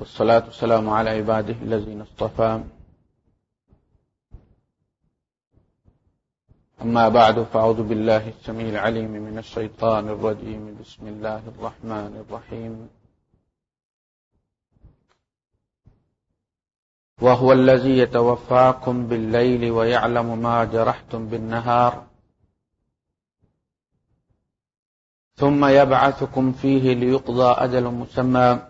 والصلاة والسلام على عباده الذين اصطفى. أما بعد، فأعوذ بالله السميع العليم من الشيطان الرجيم. بسم الله الرحمن الرحيم. وهو الذي يتوفاكم بالليل ويعلم ما جرحتم بالنهار. ثم يبعثكم فيه ليقضى أجل مسمى.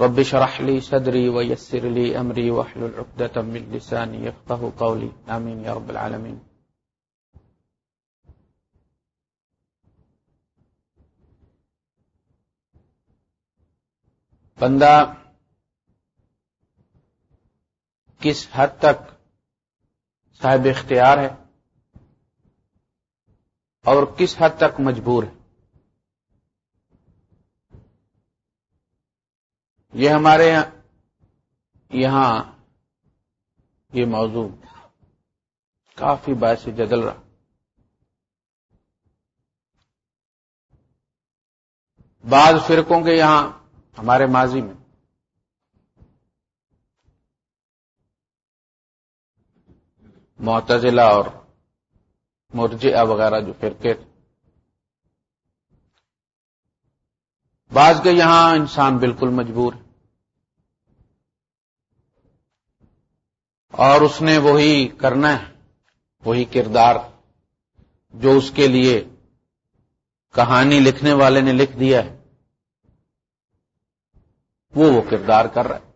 رب شرح لي صدري ويسر لي أمري وحل العقدة من لساني يفقه قولي. آمين يا رب العالمين. بندہ، کس حد تک صاحب اختیار ہے اور کس حد تک مجبور ہے؟ یہ ہمارے یہاں یہ موضوع کافی باعث جدل رہا۔ بعض فرقوں کے یہاں ہمارے ماضی میں معتزلہ اور مرجعہ وغیرہ جو فرقے تھے، بعض کے یہاں انسان بالکل مجبور۔ ہے اور اس نے وہی کرنا ہے، وہی کردار جو اس کے لیے کہانی لکھنے والے نے لکھ دیا ہے۔ وہ وہ کردار کر رہا ہے۔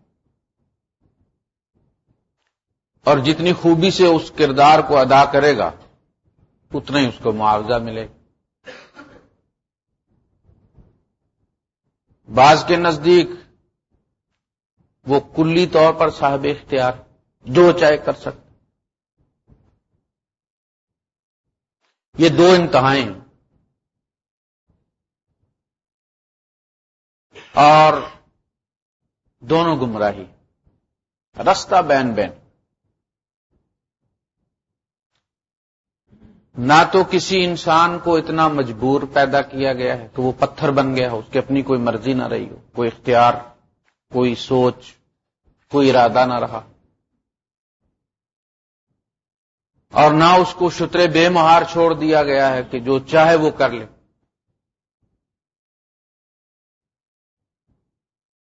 اور جتنی خوبی سے اس کردار کو ادا کرے گا، اتنا ہی اس کو معاوضہ ملے بعض کے نزدیک وہ کلی طور پر صاحب اختیار جو چاہے کر سکتے یہ دو انتہائیں اور دونوں گمراہی۔ رستہ بین بین۔ نہ تو کسی انسان کو اتنا مجبور پیدا کیا گیا ہے کہ وہ پتھر بن گیا ہو، اس کی اپنی کوئی مرضی نہ رہی ہو، کوئی اختیار، کوئی سوچ، کوئی ارادہ نہ رہا۔ اور نہ اس کو شترے بے مہار چھوڑ دیا گیا ہے کہ جو چاہے وہ کر لے۔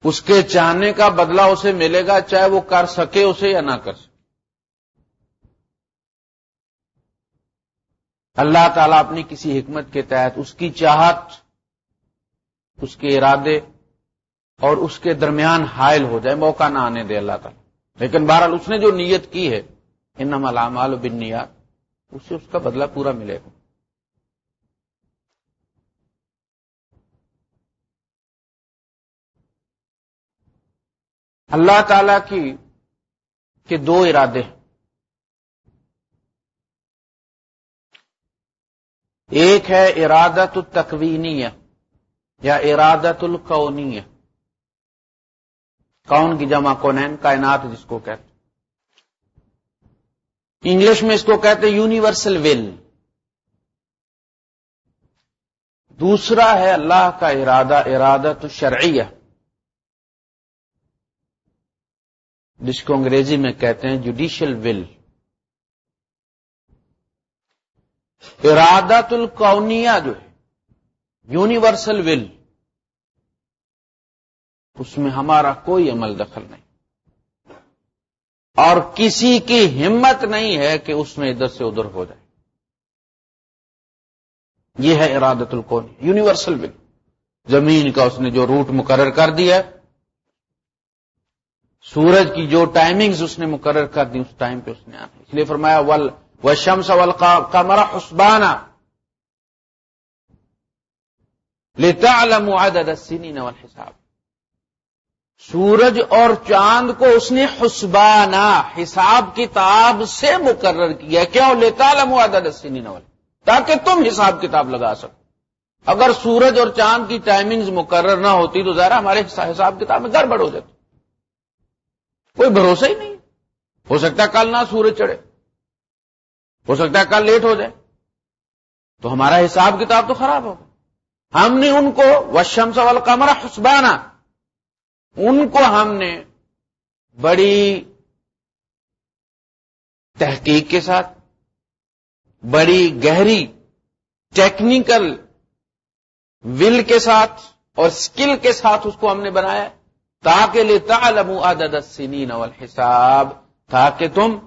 اس کے چاہنے کا بدلہ اسے ملے گا چاہے وہ کر سکے اسے یا نہ کر سکے۔ اللہ تعالیٰ اپنی کسی حکمت کے تحت اس کی چاہت، اس کے ارادے اور اس کے درمیان حائل ہو جائے، موقع نہ آنے دے اللہ تعالیٰ۔ لیکن بہرحال اس نے جو نیت کی ہے ان علامال بن اسے اس کا بدلہ پورا ملے گا۔ اللہ تعالی کی کے دو ارادے ہیں۔ ایک ہے ارادت التکوینیہ یا ارادت القونیہ کون کی جمع کونین؟ کائنات جس کو کہتے انگلش میں اس کو کہتے یونیورسل ول دوسرا ہے اللہ کا ارادہ، ارادت شرعیہ۔ جس کو انگریزی میں کہتے ہیں جوڈیشل ول۔ ارادت القونیہ جو ہے، یونیورسل ول۔ اس میں ہمارا کوئی عمل دخل نہیں۔ اور کسی کی ہمت نہیں ہے کہ اس میں ادھر سے ادھر ہو جائے۔ یہ ہے ارادت القون یونیورسل ول زمین کا اس نے جو روٹ مقرر کر دیا، سورج کی جو ٹائمنگز اس نے مقرر کر دی، اس ٹائم پہ اس نے آنا۔ اس لیے فرمایا ول وہ شمس کمرا حسبانہ لیتا علم عدد السنین والحساب۔ سورج اور چاند کو اس نے حسبانہ حساب کتاب سے مقرر کیا۔ کیوں؟ لیتا عدد سنی نول تاکہ تم حساب کتاب لگا سکو۔ اگر سورج اور چاند کی ٹائمنگز مقرر نہ ہوتی تو ذرا ہمارے حساب کتاب میں گڑبڑ ہو جاتی۔ کوئی بھروسہ ہی نہیں۔ ہو سکتا ہے کل نہ سورج چڑھے۔ ہو سکتا ہے کل لیٹ ہو جائے۔ تو ہمارا حساب کتاب تو خراب ہوگا ہم نے ان کو وشم سوال کمرہ حسبانہ ان کو ہم نے بڑی تحقیق کے ساتھ، بڑی گہری ٹیکنیکل ول کے ساتھ اور اسکل کے ساتھ اس کو ہم نے بنایا، تاکہ لیتا عدد السنین والحساب، تاکہ تم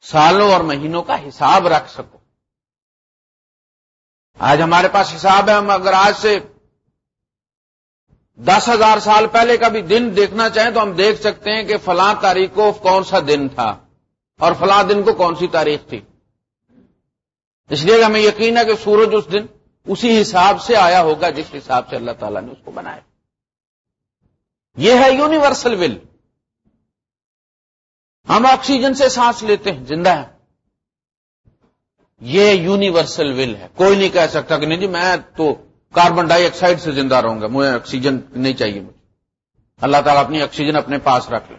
سالوں اور مہینوں کا حساب رکھ سکو۔ آج ہمارے پاس حساب ہے، ہم اگر آج سے دس ہزار سال پہلے کا بھی دن دیکھنا چاہیں تو ہم دیکھ سکتے ہیں کہ فلاں تاریخ کو کون سا دن تھا اور فلاں دن کو کون سی تاریخ تھی۔ اس لیے ہمیں یقین ہے کہ سورج اس دن اسی حساب سے آیا ہوگا جس حساب سے اللہ تعالیٰ نے اس کو بنایا۔ یہ ہے یونیورسل ول۔ ہم آکسیجن سے سانس لیتے ہیں، زندہ ہے یہ یونیورسل ول ہے۔ کوئی نہیں کہہ سکتا کہ نہیں جی میں تو کاربن ڈائی آکسائڈ سے زندہ رہوں گا، مجھے آکسیجن نہیں چاہیے مجھے۔ اللہ تعالیٰ اپنی آکسیجن اپنے پاس رکھ لیں۔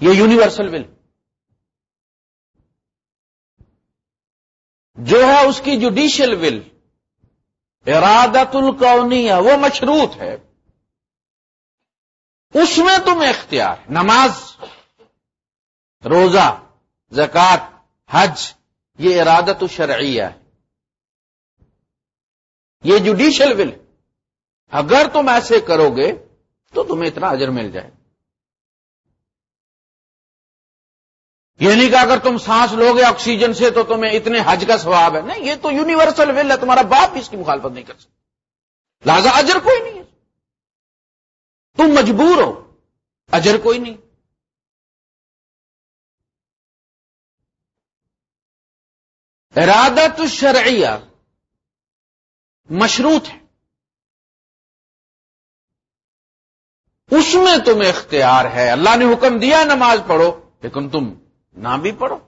یہ یونیورسل ول جو ہے اس کی جوڈیشل ول ارادت القونیہ وہ مشروط ہے۔ اس میں تم اختیار نماز، روزہ، زکات، حج، یہ ارادت الشرعیہ ہے۔ یہ جوڈیشل ول اگر تم ایسے کرو گے تو تمہیں اتنا اجر مل جائے یہ نہیں کہ اگر تم سانس لو گے آکسیجن سے تو تمہیں اتنے حج کا ثواب ہے۔ نہیں، یہ تو یونیورسل ول ہے، تمہارا باپ بھی اس کی مخالفت نہیں کر سکتا۔ لہذا اجر کوئی نہیں ہے۔ تم مجبور ہو، اجر کوئی نہیں۔ ارادت الشرعیہ مشروط ہے اس میں تمہیں اختیار ہے۔ اللہ نے حکم دیا نماز پڑھو، لیکن تم نہ بھی پڑھو۔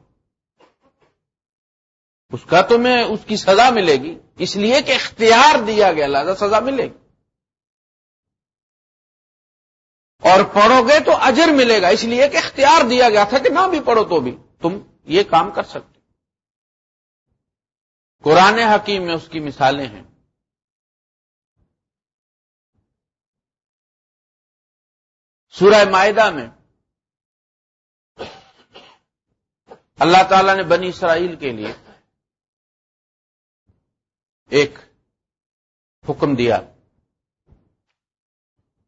اس کا تمہیں اس کی سزا ملے گی۔ اس لیے کہ اختیار دیا گیا، اللہ سزا ملے گی۔ اور پڑھو گے تو اجر ملے گا۔ اس لیے کہ اختیار دیا گیا تھا کہ نہ بھی پڑھو تو بھی تم یہ کام کر سکتے۔ قرآن حکیم میں اس کی مثالیں ہیں۔ سورہ معدہ میں اللہ تعالی نے بنی اسرائیل کے لیے ایک حکم دیا۔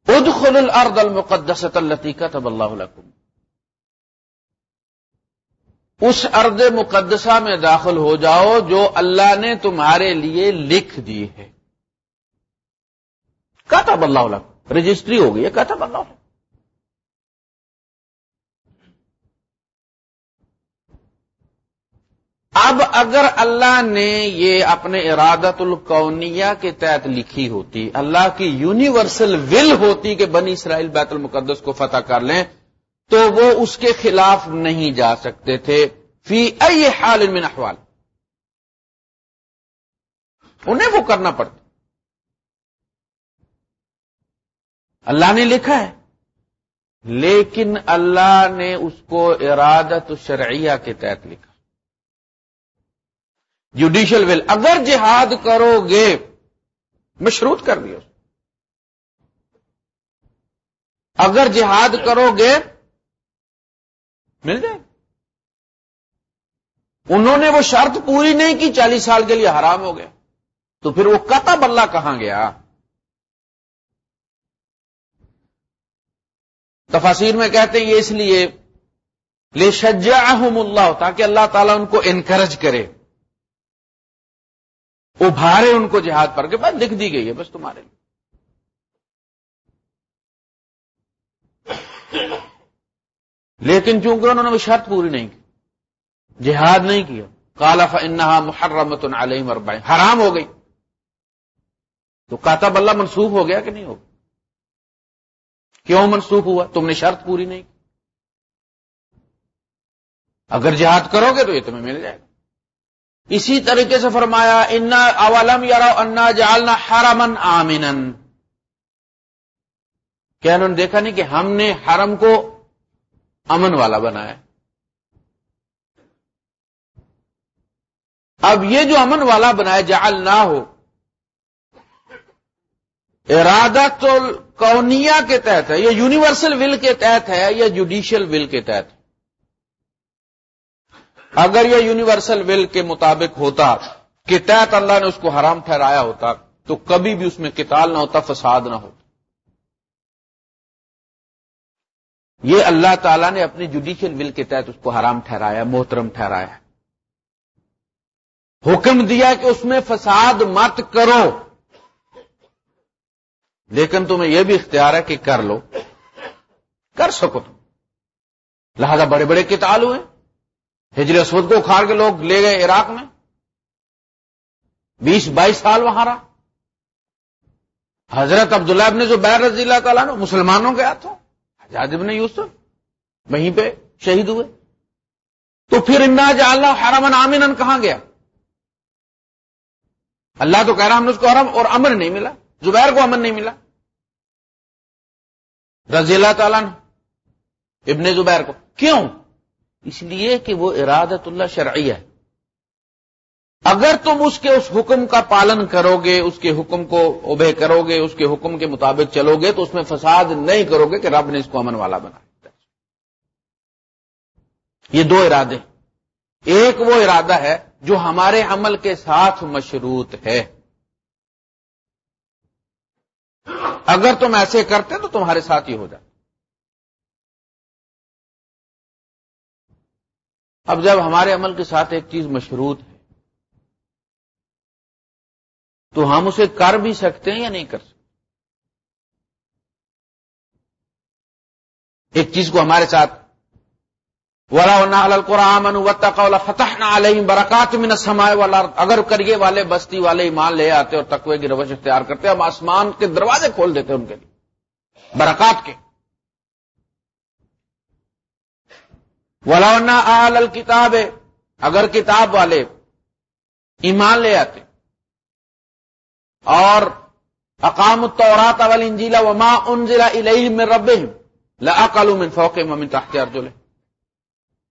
ادخل الارض المقدسة التي كتب اللہ لكم اس ارض مقدسہ میں داخل ہو جاؤ جو اللہ نے تمہارے لیے لکھ دی ہے۔ کتب اللہ لکم۔ رجسٹری ہو گئی ہے۔ کتب اللہ لکم۔ اب اگر اللہ نے یہ اپنے ارادت القونیہ کے تحت لکھی ہوتی، اللہ کی یونیورسل ول ہوتی کہ بنی اسرائیل بیت المقدس کو فتح کر لیں، تو وہ اس کے خلاف نہیں جا سکتے تھے۔ فی ائی حال من احوال۔ انہیں وہ کرنا پڑتا۔ اللہ نے لکھا ہے۔ لیکن اللہ نے اس کو ارادت شرعیہ کے تحت لکھا۔ جوڈیشل ول اگر جہاد کرو گے، مشروط کر دیا اگر جہاد کرو گے، مل جائے۔ انہوں نے وہ شرط پوری نہیں کی، چالیس سال کے لیے حرام ہو گیا تو پھر وہ قطب اللہ کہاں گیا؟ تفاصیر میں کہتے ہیں یہ اس لیے لے شجا اللہ، تاکہ اللہ تعالیٰ ان کو انکریج کرے۔ ابھارے ان کو جہاد پر کے بعد لکھ دی گئی ہے، بس تمہارے لیے۔ لیکن چونکہ انہوں نے وہ شرط پوری نہیں کی، جہاد نہیں کیا کالا انہا محرمت علیہ مربع حرام ہو گئی۔ تو کاتب اللہ منسوخ ہو گیا کہ نہیں ہو؟ کیوں منسوخ ہوا؟ تم نے شرط پوری نہیں کی۔ اگر جہاد کرو گے تو یہ تمہیں مل جائے گا۔ اسی طریقے سے فرمایا، انا اولم یار انا جالنا حرمن آمین کیا انہوں نے دیکھا نہیں کہ ہم نے حرم کو امن والا بنایا؟ اب یہ جو امن والا بنایا جعل نہ ہو ارادہ تو کونیا کے تحت ہے، یہ یونیورسل ول کے تحت ہے یا جوڈیشل ول کے تحت؟ ہے اگر یہ یونیورسل ول کے مطابق ہوتا کہ تحت اللہ نے اس کو حرام ٹھہرایا ہوتا، تو کبھی بھی اس میں کتال نہ ہوتا، فساد نہ ہوتا۔ یہ اللہ تعالیٰ نے اپنی جوڈیشل ول کے تحت اس کو حرام ٹھہرایا، محترم ٹھہرایا۔ حکم دیا کہ اس میں فساد مت کرو۔ لیکن تمہیں یہ بھی اختیار ہے کہ کر لو۔ کر سکو تم۔ لہذا بڑے بڑے کتال ہوئے۔ ہجر اسود کو اکھاڑ کے لوگ لے گئے عراق میں۔ بیس بائیس سال وہاں رہا۔ حضرت عبداللہ ابن جو بیر رضی اللہ تعالیٰ نے مسلمانوں کے ہاتھوں۔ حجاز ابن یوسف وہیں پہ شہید ہوئے۔ تو پھر انا جاللہ حرمن آمین کہاں گیا؟ اللہ تو کہہ رہا ہم نے اس کو حرم اور امن نہیں ملا، زبیر کو امن نہیں ملا۔ رضی اللہ تعالیٰ نے ابن زبیر کو۔ کیوں؟ اس لیے کہ وہ ارادت اللہ شرعی ہے۔ اگر تم اس کے اس حکم کا پالن کرو گے اس کے حکم کو اوبے کرو گے اس کے حکم کے مطابق چلو گے تو اس میں فساد نہیں کرو گے کہ رب نے اس کو امن والا بنا یہ دو ارادے۔ ایک وہ ارادہ ہے جو ہمارے عمل کے ساتھ مشروط ہے۔ اگر تم ایسے کرتے تو تمہارے ساتھ ہی ہو جاتا۔ اب جب ہمارے عمل کے ساتھ ایک چیز مشروط ہے، تو ہم اسے کر بھی سکتے ہیں یا نہیں کر سکتے؟ ایک چیز کو ہمارے ساتھ قرآن فتح نہ برکات میں نہ والا اگر کریے والے، بستی والے، ایمان لے آتے اور تقوی کی روش اختیار کرتے، ہم آسمان کے دروازے کھول دیتے ان کے لیے، برکات کے۔ ولانا آل کتاب اگر کتاب والے ایمان لے آتے، اور اقام التورات والانجیل وما انزل الیہم من ربهم لاقلوا من فوقهم ومن تحت ارجلهم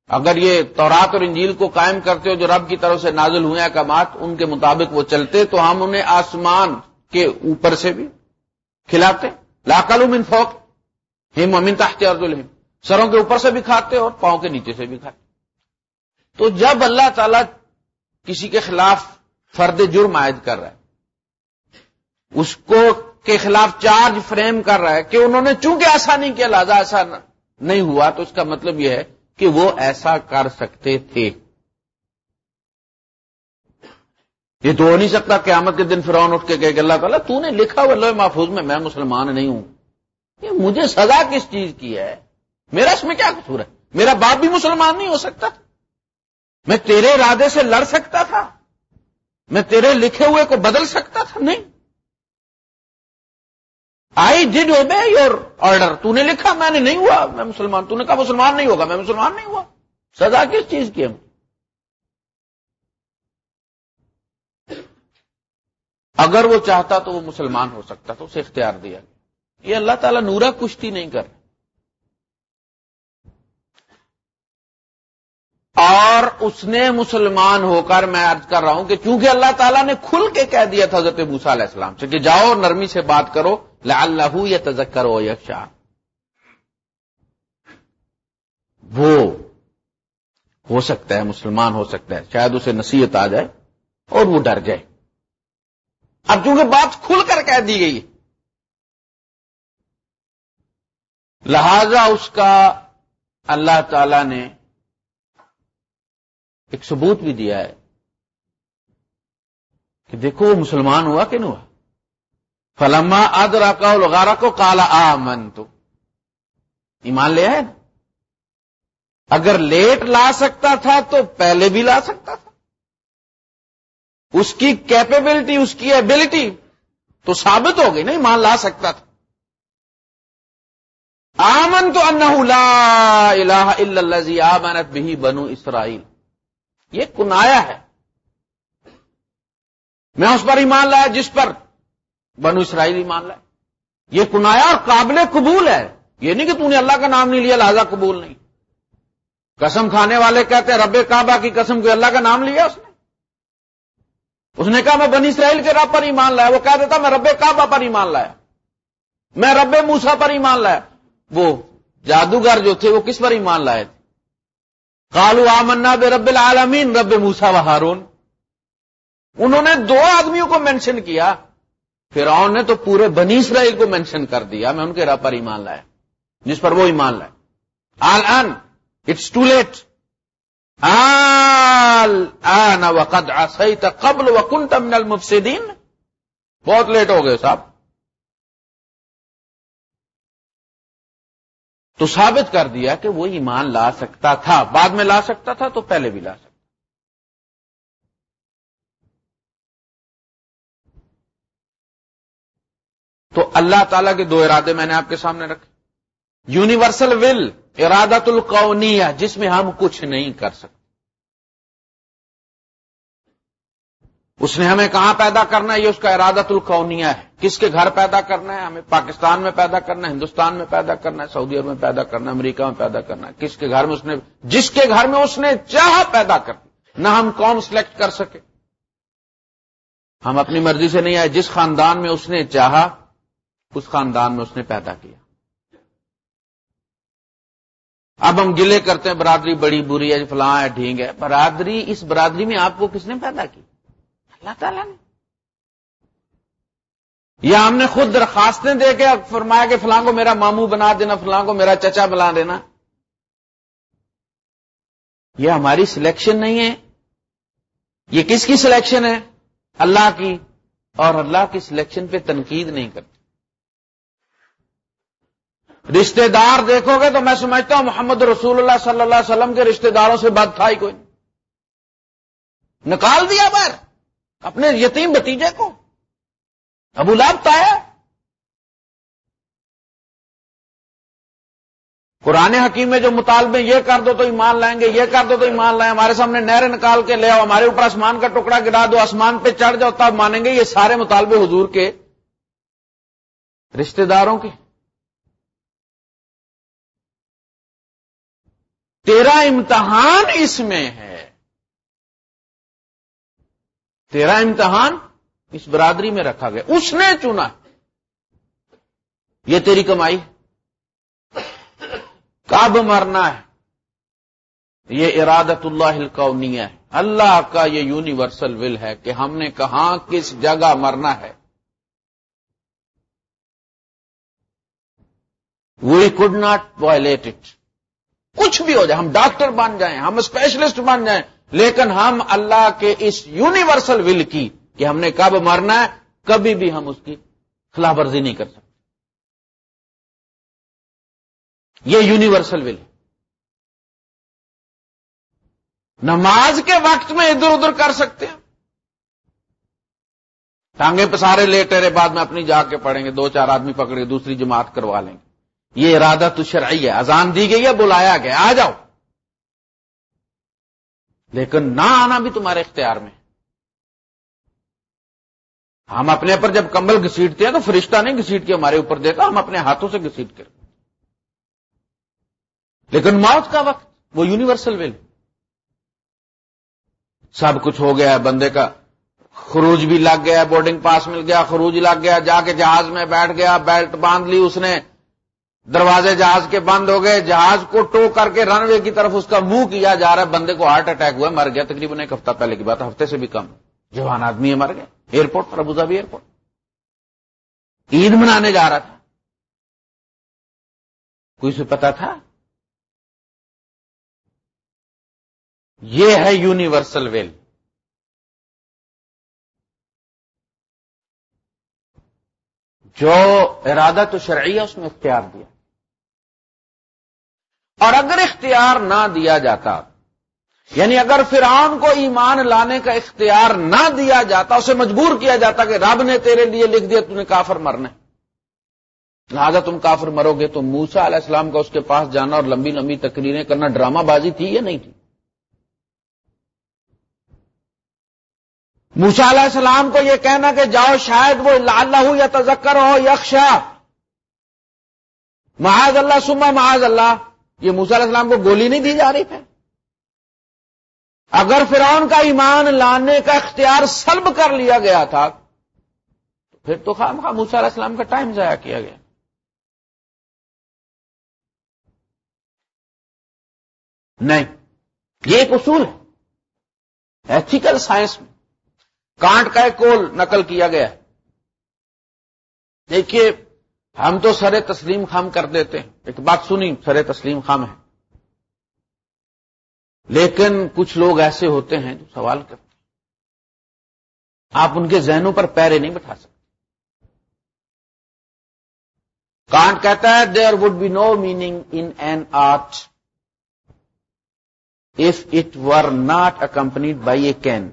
اگر یہ تورات اور انجیل کو قائم کرتے ہو، جو رب کی طرف سے نازل ہوئے احکامات، ان کے مطابق وہ چلتے، تو ہم انہیں آسمان کے اوپر سے بھی کھلاتے۔ لاقلوا من فوق ہم ومن تحت ارجلهم سروں کے اوپر سے بھی کھاتے اور پاؤں کے نیچے سے بھی کھاتے۔ تو جب اللہ تعالی کسی کے خلاف فرد جرم عائد کر رہا ہے، اس کو کے خلاف چارج فریم کر رہا ہے کہ انہوں نے چونکہ ایسا نہیں کیا، لہذا ایسا نہیں ہوا، تو اس کا مطلب یہ ہے کہ وہ ایسا کر سکتے تھے۔ یہ تو ہو نہیں سکتا قیامت کے دن فرعون اٹھ کے کہ اللہ تعالیٰ، تو نے لکھا ہوا لوہے محفوظ میں میں مسلمان نہیں ہوں۔ یہ مجھے سزا کس چیز کی ہے؟ میرا اس میں کیا قصور ہے؟ میرا باپ بھی مسلمان نہیں ہو سکتا تھا۔ میں تیرے ارادے سے لڑ سکتا تھا۔ میں تیرے لکھے ہوئے کو بدل سکتا تھا؟ نہیں۔ I did obey your order تو نے لکھا؟ میں نے نہیں ہوا۔ میں مسلمان۔ تو نے کہا مسلمان نہیں ہوگا۔ میں مسلمان نہیں ہوا۔ سزا کس چیز کی ہم اگر وہ چاہتا تو وہ مسلمان ہو سکتا تو اسے اختیار دیا۔ یہ اللہ تعالیٰ نورا کشتی نہیں کر اور اس نے مسلمان ہو کر میں عرض کر رہا ہوں کہ چونکہ اللہ تعالیٰ نے کھل کے کہہ دیا تھا حضرت موسا علیہ السلام سے کہ جاؤ نرمی سے بات کرو اللہ یا تذکر ہو یکشا وہ ہو سکتا ہے، مسلمان ہو سکتا ہے، شاید اسے نصیحت آ جائے اور وہ ڈر جائے۔ اب چونکہ بات کھل کر کہہ دی گئی لہذا اس کا اللہ تعالی نے ایک ثبوت بھی دیا ہے کہ دیکھو وہ مسلمان ہوا کہ نہیں ہوا؟ فلما ادرا کا لگارا کو کالا آ من تو ایمان لے آئے؟ نا اگر لیٹ لا سکتا تھا تو پہلے بھی لا سکتا تھا۔ اس کی کیپیبلٹی اس کی ایبلٹی تو ثابت ہو گئی نا ایمان لا سکتا تھا۔ آمن تو لا الہ الا اللہ آمنت بھی بنو اسرائیل یہ کنایا ہے۔ میں اس پر ایمان لایا جس پر بنو اسرائیل ایمان لایا یہ کنایا اور قابل قبول ہے۔ یہ نہیں کہ تو نے اللہ کا نام نہیں لیا، لہذا قبول نہیں۔ قسم کھانے والے کہتے ہیں، رب کعبہ کی قسم کو اللہ کا نام لیا اس نے؟ اس نے کہا، میں بنی اسرائیل کے رب پر ایمان لایا۔ وہ کہہ دیتا، میں رب کعبہ پر ایمان لایا۔ میں رب موسا پر ایمان لایا۔ وہ جادوگر جو تھے، وہ کس پر ایمان لائے تھے؟ کالو آمنا بے رب العالمین، رب موسا و ہارون۔ انہوں نے دو آدمیوں کو مینشن کیا۔ پھر نے تو پورے بنی اسرائیل کو مینشن کر دیا۔ میں ان کے رب پر ایمان لایا۔ جس پر وہ ایمان لائے۔ آل ان اٹس ٹو لیٹ آل آن وقد آسیت قبل وکنت من المفسدین۔ بہت لیٹ ہو گئے صاحب۔ تو ثابت کر دیا کہ وہ ایمان لا سکتا تھا۔ بعد میں لا سکتا تھا تو پہلے بھی لا سکتا۔ تو اللہ تعالیٰ کے دو ارادے میں نے آپ کے سامنے رکھے۔ یونیورسل ول، ارادت القونیہ، جس میں ہم کچھ نہیں کر سکتے۔ اس نے ہمیں کہاں پیدا کرنا ہے؟ یہ اس کا ارادت القونیہ ہے۔ کس کے گھر پیدا کرنا ہے؟ ہمیں پاکستان میں پیدا کرنا ہے، ہندوستان میں پیدا کرنا ہے، سعودی عرب میں پیدا کرنا ہے، امریکہ میں پیدا کرنا ہے۔ کس کے گھر میں اس نے، جس کے گھر میں اس نے چاہا پیدا کرنا نہ ہم قوم سلیکٹ کر سکے۔ ہم اپنی مرضی سے نہیں آئے۔ جس خاندان میں اس نے چاہا، اس خاندان میں اس نے پیدا کیا۔ اب ہم گلے کرتے ہیں، برادری بڑی بری ہے، فلاں ہے، ڈھینگ ہے۔ برادری، اس برادری میں آپ کو کس نے پیدا کی اللہ تعالیٰ نے یا ہم نے خود درخواستیں دے کے فرمایا کہ فلاں کو میرا ماموں بنا دینا، فلاں کو میرا چچا بنا دینا۔ یہ ہماری سلیکشن نہیں ہے۔ یہ کس کی سلیکشن ہے؟ اللہ کی۔ اور اللہ کی سلیکشن پہ تنقید نہیں کرتی رشتہ دار دیکھو گے تو میں سمجھتا ہوں محمد رسول اللہ صلی اللہ علیہ وسلم کے رشتہ داروں سے بات تھا ہی کوئی۔ نکال دیا بار اپنے یتیم بتیجے کو۔ ابو لاب تایا قرآن حکیم میں جو مطالبے یہ کر دو تو ایمان لائیں گے، یہ کر دو تو ایمان لائیں۔ ہمارے سامنے نہر نکال کے لے آؤ، ہمارے اوپر آسمان کا ٹکڑا گرا دو، آسمان پہ چڑھ جاؤ، تب مانیں گے یہ سارے مطالبے حضور کے رشتہ داروں کے۔ تیرا امتحان اس میں ہے۔ تیرا امتحان اس برادری میں رکھا گیا۔ اس نے چنا۔ یہ تیری کمائی کب مرنا ہے؟ یہ ارادت اللہ القونیہ ہے۔ اللہ کا یہ یونیورسل ول ہے کہ ہم نے کہاں کس جگہ مرنا ہے۔ We could not violate it کچھ بھی ہو جائے۔ ہم ڈاکٹر بن جائیں۔ ہم اسپیشلسٹ بن جائیں۔ لیکن ہم اللہ کے اس یونیورسل ول کی کہ ہم نے کب مرنا ہے، کبھی بھی ہم اس کی خلاف ورزی نہیں کر سکتے۔ یہ یونیورسل ول۔ ہے نماز کے وقت میں ادھر ادھر کر سکتے ہیں۔ ٹانگے پسارے لیٹے بعد میں اپنی جا کے پڑھیں گے، دو چار آدمی پکڑے، دوسری جماعت کروا لیں گے۔ یہ ارادہ تو شرعی ہے، اذان دی گئی ہے، بلایا گیا، آ جاؤ۔ لیکن نہ آنا بھی تمہارے اختیار میں۔ ہم اپنے پر جب کمبل گسیٹتے ہیں تو فرشتہ نہیں گسیٹ کے ہمارے اوپر دیتا ہم اپنے ہاتھوں سے گسیٹ کر لیکن موت کا وقت، وہ یونیورسل ویل سب کچھ ہو گیا بندے کا خروج بھی لگ گیا، بورڈنگ پاس مل گیا، خروج لگ گیا، جا کے جہاز میں بیٹھ گیا، بیلٹ باندھ لی اس نے۔ دروازے جہاز کے بند ہو گئے، جہاز کو ٹو کر کے رن وے کی طرف اس کا منہ کیا جا رہا ہے، بندے کو ہارٹ اٹیک ہوا مر گیا، تقریباً ایک ہفتہ پہلے کی بات ہفتے سے بھی کم۔ جوان آدمی ہے، مر گئے ایئرپورٹ پر ابوظہبی ایئرپورٹ۔ عید منانے جا رہا تھا۔ کوئی سے پتا تھا؟ یہ ہے یونیورسل ویل۔ جو ارادہ تو شرعیہ اس میں اختیار دیا۔ اور اگر اختیار نہ دیا جاتا یعنی اگر فرعون کو ایمان لانے کا اختیار نہ دیا جاتا، اسے مجبور کیا جاتا کہ رب نے تیرے لیے لکھ دیا تھی کافر مرنے لہٰذا تم کافر مرو گے تو موسا علیہ السلام کا اس کے پاس جانا اور لمبی لمبی تقریریں کرنا ڈرامہ بازی تھی یا نہیں تھی؟ موسا علیہ السلام کو یہ کہنا کہ جاؤ شاید وہ اللہ یا تذکر ہو یکشا محاذ اللہ سما محاذ اللہ۔ یہ موسا علیہ السلام کو گولی نہیں دی جا رہی پھر اگر فرعون کا ایمان لانے کا اختیار سلب کر لیا گیا تھا، تو پھر تو خام خواہ موسا علیہ السلام کا ٹائم ضائع کیا گیا۔ نہیں، یہ ایک اصول ہے۔ ایتھیکل سائنس میں کانٹ کا ایک کول نقل کیا گیا۔ دیکھیے ہم تو سر تسلیم خام کر دیتے ہیں۔ ایک بات سنی، سر تسلیم خام ہے۔ لیکن کچھ لوگ ایسے ہوتے ہیں جو سوال کرتے ہیں۔ آپ ان کے ذہنوں پر پیرے نہیں بٹھا سکتے۔ کانٹ کہتا ہے there would be no meaning in an art if it were not accompanied by a can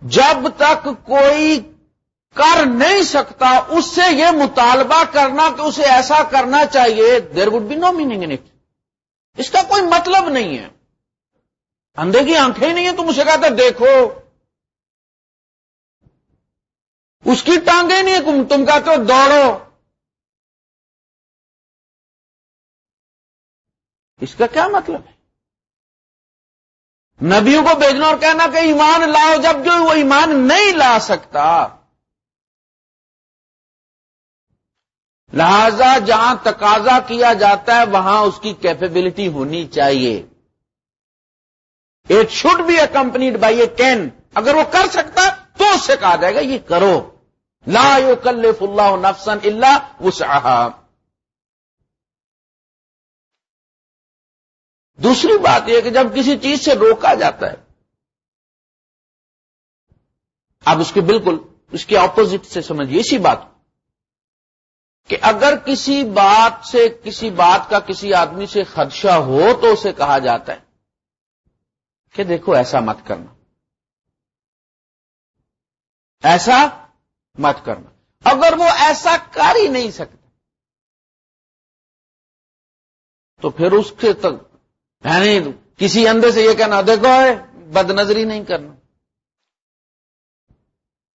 جب تک کوئی کر نہیں سکتا، اس سے یہ مطالبہ کرنا کہ اسے ایسا کرنا چاہیے there would be no meaning in it اس کا کوئی مطلب نہیں ہے۔ اندھے کی آنکھیں ہی نہیں ہیں، تم اسے کہتے دیکھو۔ اس کی ٹانگیں نہیں ہے تم کہتے ہو، دوڑو۔ اس کا کیا مطلب ہے؟ نبیوں کو بھیجنا اور کہنا کہ ایمان لاؤ، جب جو وہ ایمان نہیں لا سکتا۔ لہذا جہاں تقاضا کیا جاتا ہے، وہاں اس کی کیپیبلٹی ہونی چاہیے۔ It should be accompanied by a can اگر وہ کر سکتا تو اس سے کہا جائے گا، یہ کرو۔ لا یو کل اللہ نفسن اللہ وسعها دوسری بات یہ کہ جب کسی چیز سے روکا جاتا ہے اب اس کے بالکل اس کے اپوزٹ سے سمجھیے، اسی بات کو۔ کہ اگر کسی بات سے، کسی بات کا کسی آدمی سے خدشہ ہو تو اسے کہا جاتا ہے کہ دیکھو ایسا مت کرنا۔ ایسا مت کرنا۔ اگر وہ ایسا کر ہی نہیں سکتا، تو پھر اس کے تک یعنی کسی اندے سے یہ کہنا، دیکھو بد نظری نہیں کرنا۔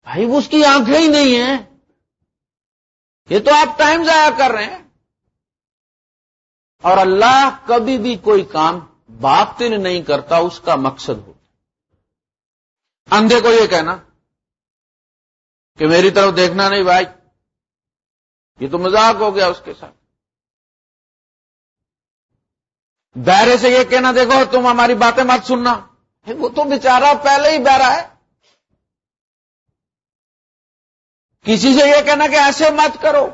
بھائی وہ اس کی آنکھیں ہی نہیں ہیں۔ یہ تو آپ ٹائم ضائع کر رہے ہیں۔ اور اللہ کبھی بھی کوئی کام باطل نہیں کرتا، اس کا مقصد ہو اندھے کو یہ کہنا کہ میری طرف دیکھنا نہیں بھائی، یہ تو مذاق ہو گیا اس کے ساتھ۔ بہرے سے یہ کہنا، دیکھو تم ہماری باتیں مت سننا۔ وہ تو بےچارا پہلے ہی بہرا ہے۔ کسی سے یہ کہنا کہ ایسے مت کرو۔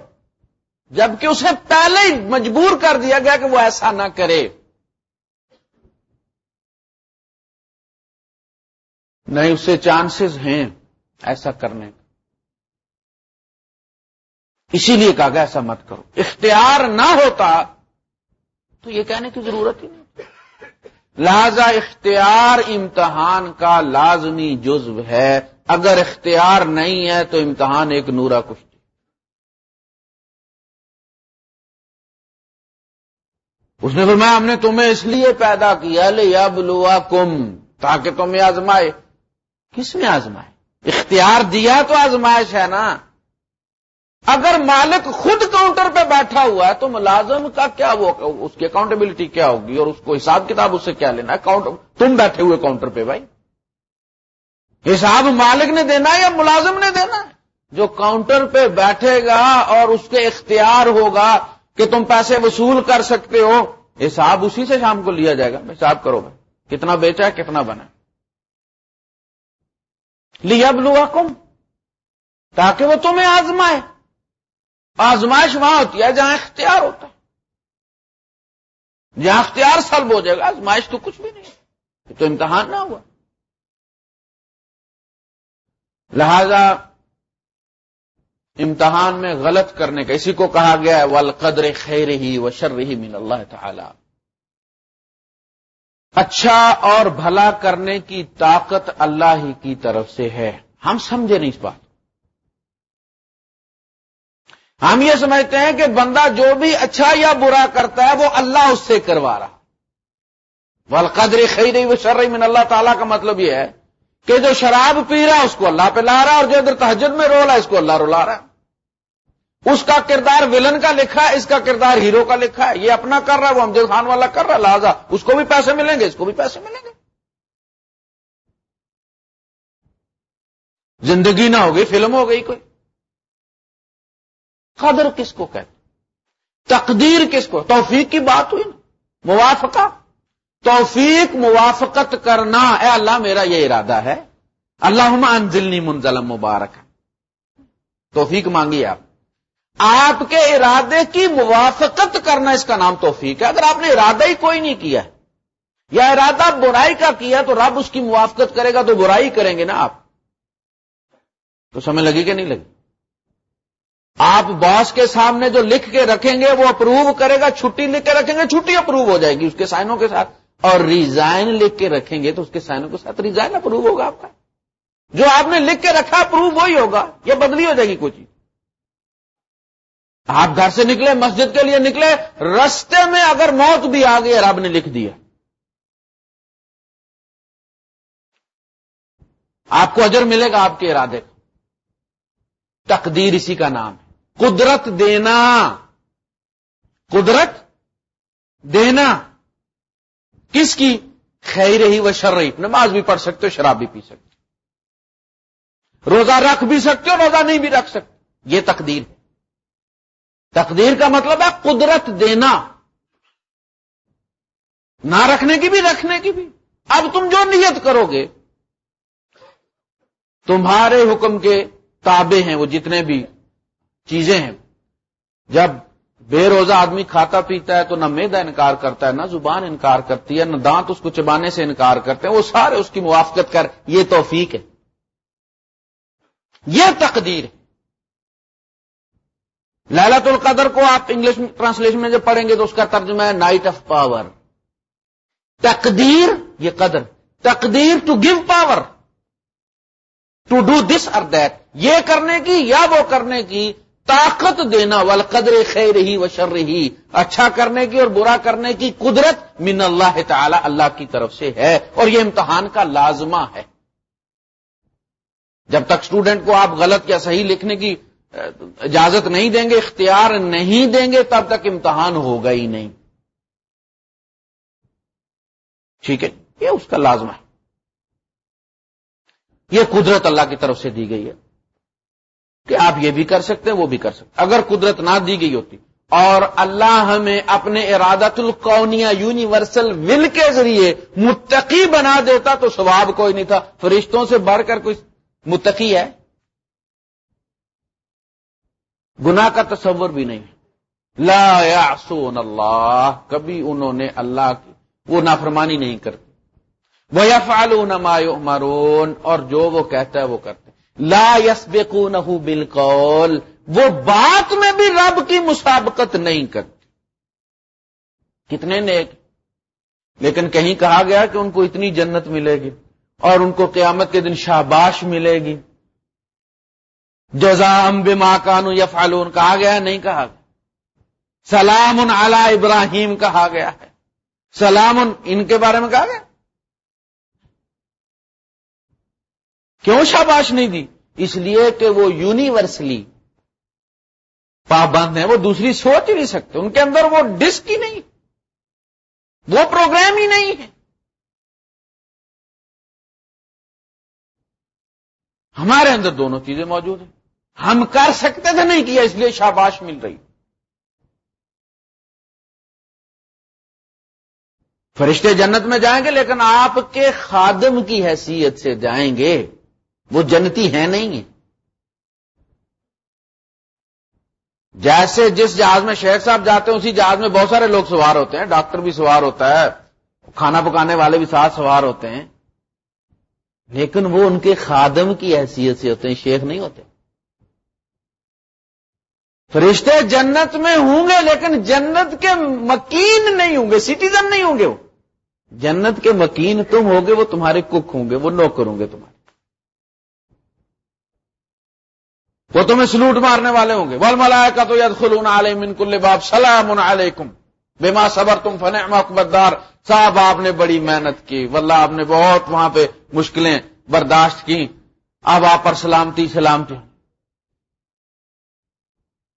جبکہ اسے پہلے ہی مجبور کر دیا گیا کہ وہ ایسا نہ کرے۔ نہیں اسے چانسز ہیں ایسا کرنے۔ کا اسی لیے کہا گیا، ایسا مت کرو۔ اختیار نہ ہوتا تو یہ کہنے کی ضرورت ہی نہیں۔ لہذا اختیار امتحان کا لازمی جزو ہے۔ اگر اختیار نہیں ہے تو امتحان ایک نورا کشتی۔ اس نے فرمایا، ہم نے تمہیں اس لیے پیدا کیا لے یا بلوا کم تاکہ تمہیں آزمائے۔ کس نے آزمائے؟ اختیار دیا تو آزمائش ہے نا۔ اگر مالک خود کاؤنٹر پہ بیٹھا ہوا ہے، تو ملازم کا کیا وہ، اس کی اکاؤنٹیبلٹی کیا ہوگی اور اس کو حساب کتاب اس سے کیا لینا ہے؟ تم بیٹھے ہوئے کاؤنٹر پہ بھائی۔ حساب مالک نے دینا ہے یا ملازم نے دینا؟ ہے جو کاؤنٹر پہ بیٹھے گا اور اس کے اختیار ہوگا کہ تم پیسے وصول کر سکتے ہو، حساب اسی سے شام کو لیا جائے گا۔ حساب کرو بھائی کتنا بیچا ہے، کتنا بنا لیا بلوا کم تاکہ وہ تمہیں آزمائے۔ آزمائش وہاں ہوتی ہے جہاں اختیار ہوتا ہے۔ جہاں اختیار سلب ہو جائے گا، آزمائش تو کچھ بھی نہیں تو امتحان نہ ہوا۔ لہذا امتحان میں غلط کرنے کا اسی کو کہا گیا ہے، والقدر خیر ہی و شر ہی من اللہ تعالی اچھا اور بھلا کرنے کی طاقت اللہ ہی کی طرف سے ہے۔ ہم سمجھے نہیں اس بات ہم یہ سمجھتے ہیں کہ بندہ جو بھی اچھا یا برا کرتا ہے، وہ اللہ اس سے کروا رہا۔ والقدر خیر و شر من اللہ تعالیٰ کا مطلب یہ ہے کہ جو شراب پی رہا ہے اس کو اللہ پہ لا رہا ہے اور جو ادھر تحجد میں رو رہا ہے اس کو اللہ رلا رہا ہے۔ اس کا کردار ولن کا لکھا ہے، اس کا کردار ہیرو کا لکھا ہے، یہ اپنا کر رہا ہے، وہ امجد خان والا کر رہا ہے، لہٰذا اس کو بھی پیسے ملیں گے، اس کو بھی پیسے ملیں گے۔ زندگی نہ ہوگی فلم ہو گئی کوئی۔ قدر کس کو کہتے تقدیر کس کو؟ توفیق کی بات ہوئی نا، موافقہ۔ توفیق، موافقت کرنا، اے اللہ میرا یہ ارادہ ہے۔ اللہ انزلنی منزلم مبارک توفیق مانگی آپ۔ آپ کے ارادے کی موافقت کرنا اس کا نام توفیق ہے۔ اگر آپ نے ارادہ ہی کوئی نہیں کیا یا ارادہ برائی کا کیا تو رب اس کی موافقت کرے گا تو برائی کریں گے نا آپ۔ تو سمجھ لگی کہ نہیں لگی؟ آپ باس کے سامنے جو لکھ کے رکھیں گے وہ اپروو کرے گا، چھٹی لکھ کے رکھیں گے، چھٹی اپروو ہو جائے گی اس کے سائنوں کے ساتھ۔ اور ریزائن لکھ کے رکھیں گے تو اس کے سائنوں کے ساتھ ریزائن اپروو ہوگا آپ کا۔ جو آپ نے لکھ کے رکھا اپروو وہی ہوگا یا بدلی ہو جائے گی کوئی چیز۔ آپ گھر سے نکلے، مسجد کے لیے نکلے، رستے میں اگر موت بھی آ گئی، رب نے لکھ دیا۔ آپ کو اجر ملے گا آپ کے ارادے کا تقدیر اسی کا نام ہے۔ قدرت دینا۔ قدرت دینا۔ کس کی؟ خیر ہی و شر رہی نماز بھی پڑھ سکتے ہو، شراب بھی پی سکتے روزہ رکھ بھی سکتے ہو، روزہ نہیں بھی رکھ سکتے یہ تقدیر ہے۔ تقدیر کا مطلب ہے قدرت دینا۔ نہ رکھنے کی بھی، رکھنے کی بھی۔ اب تم جو نیت کرو گے، تمہارے حکم کے تابے ہیں وہ جتنے بھی چیزیں ہیں۔ جب بے روزہ آدمی کھاتا پیتا ہے تو نہ میدا انکار کرتا ہے، نہ زبان انکار کرتی ہے، نہ دانت اس کو چبانے سے انکار کرتے ہیں، وہ سارے اس کی موافقت کر، یہ توفیق ہے۔ یہ تقدیر۔ ہے لالت القدر کو آپ انگلش ٹرانسلیشن میں جب پڑھیں گے تو اس کا ترجمہ ہے نائٹ آف پاور۔ تقدیر، یہ قدر۔ تقدیر to give power to do this or that یہ کرنے کی یا وہ کرنے کی طاقت دینا وال قدر خیر ہی و شر ہی اچھا کرنے کی اور برا کرنے کی قدرت من اللہ تعالی اللہ کی طرف سے ہے اور یہ امتحان کا لازمہ ہے۔ جب تک اسٹوڈنٹ کو آپ غلط یا صحیح لکھنے کی اجازت نہیں دیں گے، اختیار نہیں دیں گے، تب تک امتحان ہوگا ہی نہیں۔ ٹھیک ہے؟ یہ اس کا لازمہ ہے۔ یہ قدرت اللہ کی طرف سے دی گئی ہے۔ کہ آپ یہ بھی کر سکتے ہیں، وہ بھی کر سکتے اگر قدرت نہ دی گئی ہوتی۔ اور اللہ ہمیں اپنے ارادت القونیا یونیورسل ول کے ذریعے متقی بنا دیتا تو ثواب کوئی نہیں تھا۔ فرشتوں سے بڑھ کر کوئی متقی ہے؟ گنا کا تصور بھی نہیں۔ لا یعصون اللہ۔ کبھی انہوں نے اللہ کی وہ نافرمانی نہیں کرتی وہ یا فالون مرون اور جو وہ کہتا ہے وہ کرتے لا یس بالقول، وہ بات میں بھی رب کی مسابقت نہیں کرتی کتنے نیک۔ لیکن کہیں کہا گیا کہ ان کو اتنی جنت ملے گی، اور ان کو قیامت کے دن شاباش ملے گی۔ جزام بما کانو یا فالون کہا گیا نہیں کہا گیا۔ سلام علی ابراہیم، کہا گیا ہے۔ سلام، ان کے بارے میں کہا گیا۔ کیوں شاباش نہیں دی؟ اس لیے کہ وہ یونیورسلی پابند ہیں، وہ دوسری سوچ ہی نہیں سکتے، ان کے اندر وہ ڈسک ہی نہیں، وہ پروگرام ہی نہیں ہے۔ ہمارے اندر دونوں چیزیں موجود ہیں۔ ہم کر سکتے تھے نہیں کیا، اس لیے شاباش مل رہی۔ فرشتے جنت میں جائیں گے، لیکن آپ کے خادم کی حیثیت سے جائیں گے۔ وہ جنتی ہے نہیں ہے جیسے جس جہاز میں شیخ صاحب جاتے ہیں، اسی جہاز میں بہت سارے لوگ سوار ہوتے ہیں۔ ڈاکٹر بھی سوار ہوتا ہے، کھانا پکانے والے بھی ساتھ سوار ہوتے ہیں۔ لیکن وہ ان کے خادم کی حیثیت سے ہوتے ہیں، شیخ نہیں ہوتے۔ فرشتے جنت میں ہوں گے، لیکن جنت کے مکین نہیں ہوں گے، سٹیزن نہیں ہوں گے وہ۔ جنت کے مکین تم ہوگے، وہ تمہارے کک ہوں گے، وہ نوکر ہوں گے تمہارے۔ وہ تمہیں سلوٹ مارنے والے ہوں گے۔ ول ملایا کا تو ید خلون عالم کل باب سلام علیکم بے صبر تم فن مقبدار صاحب، آپ نے بڑی محنت کی۔ واللہ، آپ نے بہت وہاں پہ مشکلیں برداشت کی۔ اب آپ پر سلامتی سلامتی۔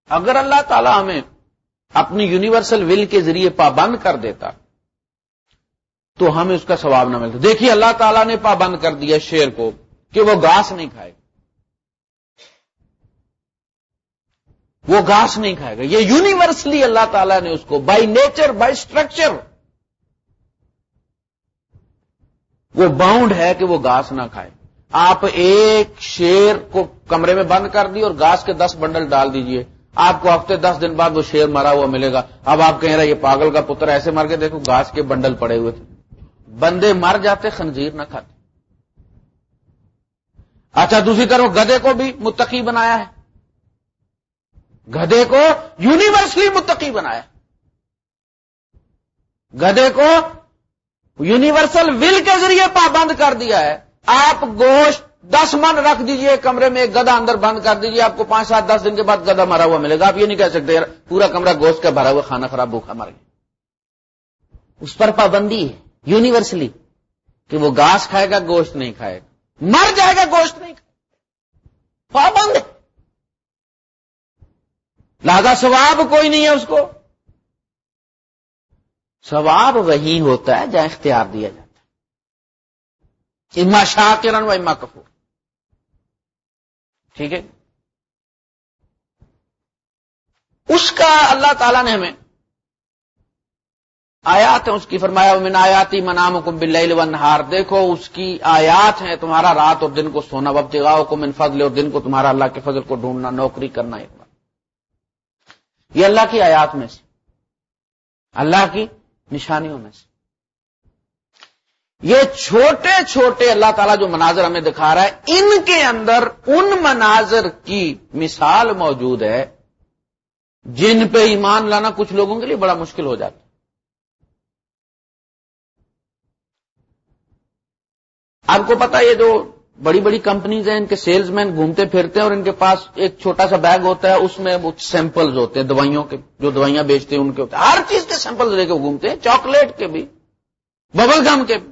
اگر اللہ تعالی ہمیں اپنی یونیورسل ول کے ذریعے پابند کر دیتا، تو ہمیں اس کا ثواب نہ ملتا۔ دیکھیے، اللہ تعالیٰ نے پابند کر دیا شیر کو کہ وہ گاس نہیں کھائے۔ گا وہ گاس نہیں کھائے گا۔ یہ یونیورسلی اللہ تعالیٰ نے اس کو بائی نیچر بائی اسٹرکچر وہ باؤنڈ ہے کہ وہ گاس نہ کھائے۔ آپ ایک شیر کو کمرے میں بند کر دی اور گاس کے دس بنڈل ڈال دیجیے۔ آپ کو ہفتے دس دن بعد وہ شیر مرا ہوا ملے گا۔ اب آپ کہہ رہے، یہ پاگل کا پتر ایسے مر کے دیکھو گاس کے بنڈل پڑے ہوئے تھے۔ بندے مر جاتے، خنزیر نہ کھاتے۔ اچھا دوسری طرف گدے کو بھی متقی بنایا ہے۔ گدے کو یونیورسلی متقی بنایا۔ گدے کو یونیورسل ول کے ذریعے پابند کر دیا ہے۔ آپ گوشت دس من رکھ دیجیے کمرے میں ایک گدا اندر بند کر دیجیے، آپ کو پانچ سات دس دن کے بعد گدا مرا ہوا ملے گا۔ آپ یہ نہیں کہہ سکتے یار، پورا کمرہ گوشت کا بھرا ہوا، کھانا خراب بھوکھا مر گیا۔ اس پر پابندی ہے یونیورسلی کہ وہ گاس کھائے گا، گوشت نہیں کھائے گا۔ مر جائے گا، گوشت نہیں کھائے پابند لہذا ثواب کوئی نہیں ہے اس کو۔ ثواب وہی ہوتا ہے جہاں اختیار دیا جاتا ہے۔ اما شاکرن و اما کپور ٹھیک ہے؟ اس کا اللہ تعالی نے ہمیں آیات ہیں، اس کی فرمایا من آیاتی منام کم بل نہار دیکھو، اس کی آیات ہیں، تمہارا رات اور دن کو سونا وب جگاؤ کو من فضل، اور دن کو تمہارا اللہ کے فضل کو ڈھونڈنا، نوکری کرنا ایک بار یہ اللہ کی آیات میں سے، اللہ کی نشانیوں میں سے۔ یہ چھوٹے چھوٹے اللہ تعالیٰ جو مناظر ہمیں دکھا رہا ہے، ان کے اندر ان مناظر کی مثال موجود ہے، جن پہ ایمان لانا کچھ لوگوں کے لیے بڑا مشکل ہو جاتا آپ کو پتا یہ جو بڑی بڑی کمپنیز ہیں، ان کے سیلز مین گھومتے پھرتے ہیں اور ان کے پاس ایک چھوٹا سا بیگ ہوتا ہے، اس میں وہ سیمپلز ہوتے ہیں، دوائیوں کے، جو دوائیاں بیچتے ہیں، ان کے ہوتے ہیں۔ ہر چیز کے سیمپل لے کے گھومتے ہیں، چاکلیٹ کے بھی، ببل گم کے بھی۔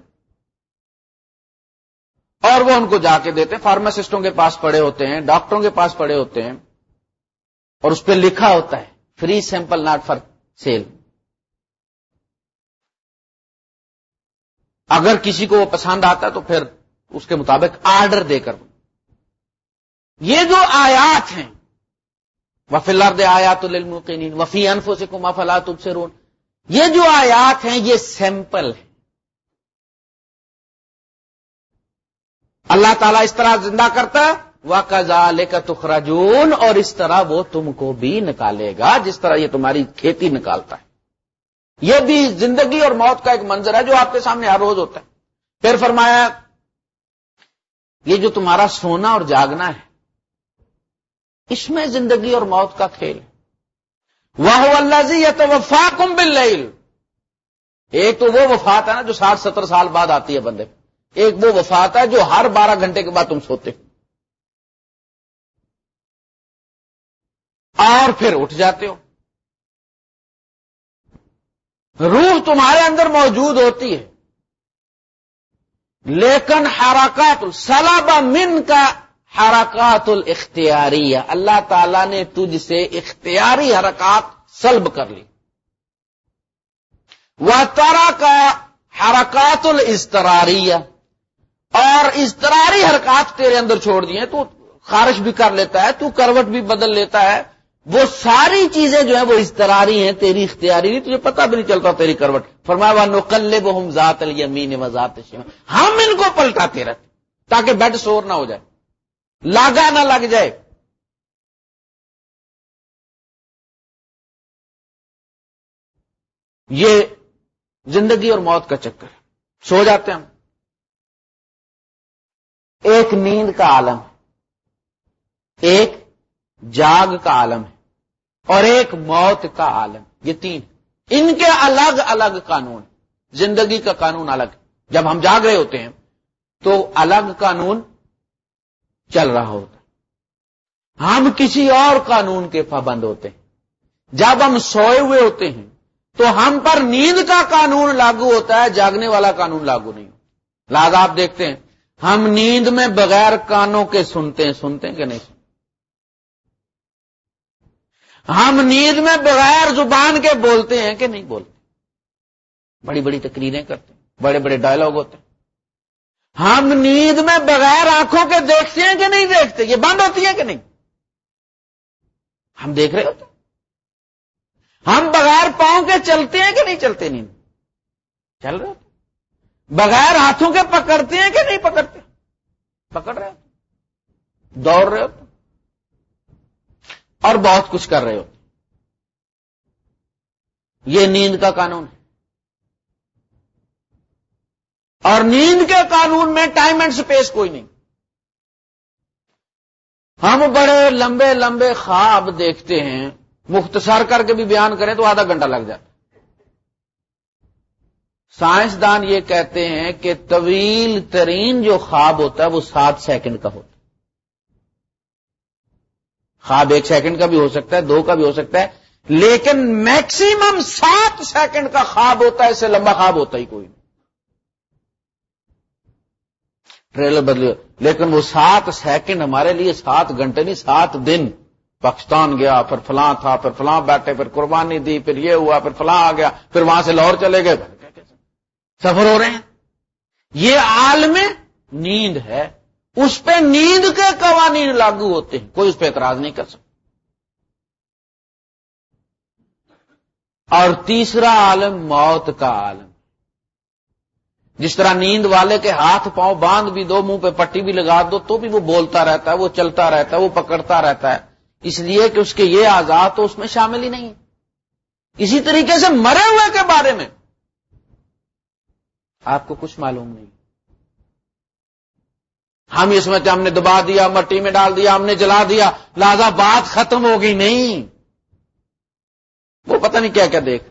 اور وہ ان کو جا کے دیتے ہیں۔ فارماسسٹوں کے پاس پڑے ہوتے ہیں ڈاکٹروں کے پاس پڑے ہوتے ہیں، اور اس پہ لکھا ہوتا ہے free sample not for sale اگر کسی کو وہ پسند آتا تو پھر اس کے مطابق آرڈر دے کر یہ جو آیات ہیں وفی دے آیات المقین وفی انفو سے کما فلات یہ جو آیات ہیں، یہ سیمپل ہے اللہ تعالیٰ اس طرح زندہ کرتا وہ کزا لے کر تخراجون اور اس طرح وہ تم کو بھی نکالے گا، جس طرح یہ تمہاری کھیتی نکالتا ہے۔ یہ بھی زندگی اور موت کا ایک منظر ہے جو آپ کے سامنے ہر روز ہوتا ہے۔ پھر فرمایا یہ جو تمہارا سونا اور جاگنا ہے، اس میں زندگی اور موت کا کھیل۔ وہ اللہ جی یہ تو وفا کم بل ایک تو وہ وفات ہے نا جو ساٹھ ستر سال بعد آتی ہے بندے۔ ایک وہ وفات ہے جو ہر بارہ گھنٹے کے بعد تم سوتے۔ اور پھر اٹھ جاتے ہو۔ روح تمہارے اندر موجود ہوتی ہے۔ لیکن حرکات سلاب من کا حرکات الاختیاری اللہ تعالی نے تجھ سے اختیاری حرکات سلب کر لی۔ وہ تارا کا حرکات الاستراری اور استراری حرکات تیرے اندر چھوڑ دیے۔ تو خارش بھی کر لیتا ہے، تو کروٹ بھی بدل لیتا ہے۔ وہ ساری چیزیں جو ہیں وہ استراری ہیں، تیری اختیاری نہیں، تجھے پتہ بھی نہیں چلتا تیری کروٹ۔ فرمایا نقل ہم ذات المین و ذات ہم ان کو پلٹاتے رہتے تاکہ بیڈ سور نہ ہو جائے۔ لاگا نہ لگ جائے۔ یہ زندگی اور موت کا چکر ہے۔ سو جاتے ہیں ہم۔ ایک نیند کا عالم۔ ہے ایک جاگ کا عالم ہے۔ اور ایک موت کا عالم، یہ تین۔ ان کے الگ الگ قانون۔ زندگی کا قانون الگ۔ جب ہم جاگ رہے ہوتے ہیں، تو الگ قانون چل رہا ہوتا۔ ہم کسی اور قانون کے پابند ہوتے ہیں۔ جب ہم سوئے ہوئے ہوتے ہیں، تو ہم پر نیند کا قانون لاگو ہوتا ہے، جاگنے والا قانون لاگو نہیں ہوتا۔ لہذا آپ دیکھتے ہیں، ہم نیند میں بغیر کانوں کے سنتے ہیں سنتے ہیں کہ نہیں سنتے؟ ہم نیند میں بغیر زبان کے بولتے ہیں کہ نہیں بولتے بڑی بڑی تقریریں کرتے ہیں، بڑے بڑے ڈائلگ ہوتے ہیں۔ ہم نیند میں بغیر آنکھوں کے دیکھتے ہیں کہ نہیں دیکھتے؟ یہ بند ہوتی ہے کہ نہیں؟ ہم دیکھ رہے ہوتے ہم بغیر پاؤں کے چلتے ہیں کہ نہیں چلتے نیند؟ چل رہے ہوتے بغیر ہاتھوں کے پکڑتے ہیں کہ نہیں پکڑتے؟ پکڑ رہے ہوتے دوڑ رہے ہوتے اور بہت کچھ کر رہے ہوتے یہ نیند کا قانون ہے۔ اور نیند کے قانون میں ٹائم اینڈ سپیس کوئی نہیں۔ ہم بڑے لمبے لمبے خواب دیکھتے ہیں۔ مختصر کر کے بھی بیان کریں تو آدھا گھنٹہ لگ جاتا سائنسدان یہ کہتے ہیں کہ طویل ترین جو خواب ہوتا ہے وہ سات سیکنڈ کا ہوتا ہے۔ خواب ایک سیکنڈ کا بھی ہو سکتا ہے، دو کا بھی ہو سکتا ہے، لیکن میکسیمم سات سیکنڈ کا خواب ہوتا ہے، اس سے لمبا خواب ہوتا ہی کوئی نہیں۔ ٹریلر بدلے لیکن وہ سات سیکنڈ ہمارے لیے سات گھنٹے نہیں، سات دن۔ پاکستان گیا، پھر فلاں تھا، پھر فلاں بیٹھے، پھر قربانی دی، پھر یہ ہوا، پھر فلاں آ گیا، پھر وہاں سے لاہور چلے گئے۔ سفر ہو رہے ہیں۔ یہ عالم نیند ہے۔ اس پہ نیند کے قوانین لاگو ہوتے ہیں کوئی اس پہ اعتراض نہیں کر سکتا۔ اور تیسرا عالم موت کا عالم۔ جس طرح نیند والے کے ہاتھ پاؤں باندھ بھی دو، منہ پہ پٹی بھی لگا دو، تو بھی وہ بولتا رہتا ہے، وہ چلتا رہتا ہے، وہ پکڑتا رہتا ہے۔ اس لیے کہ اس کے یہ آزاد تو اس میں شامل ہی نہیں ہے۔ اسی طریقے سے مرے ہوئے کے بارے میں آپ کو کچھ معلوم نہیں۔ ہم اس میں ہم نے دبا دیا، مٹی میں ڈال دیا، ہم نے جلا دیا، لہذا بات ختم ہوگی نہیں۔ وہ پتہ نہیں کیا کیا دیکھ۔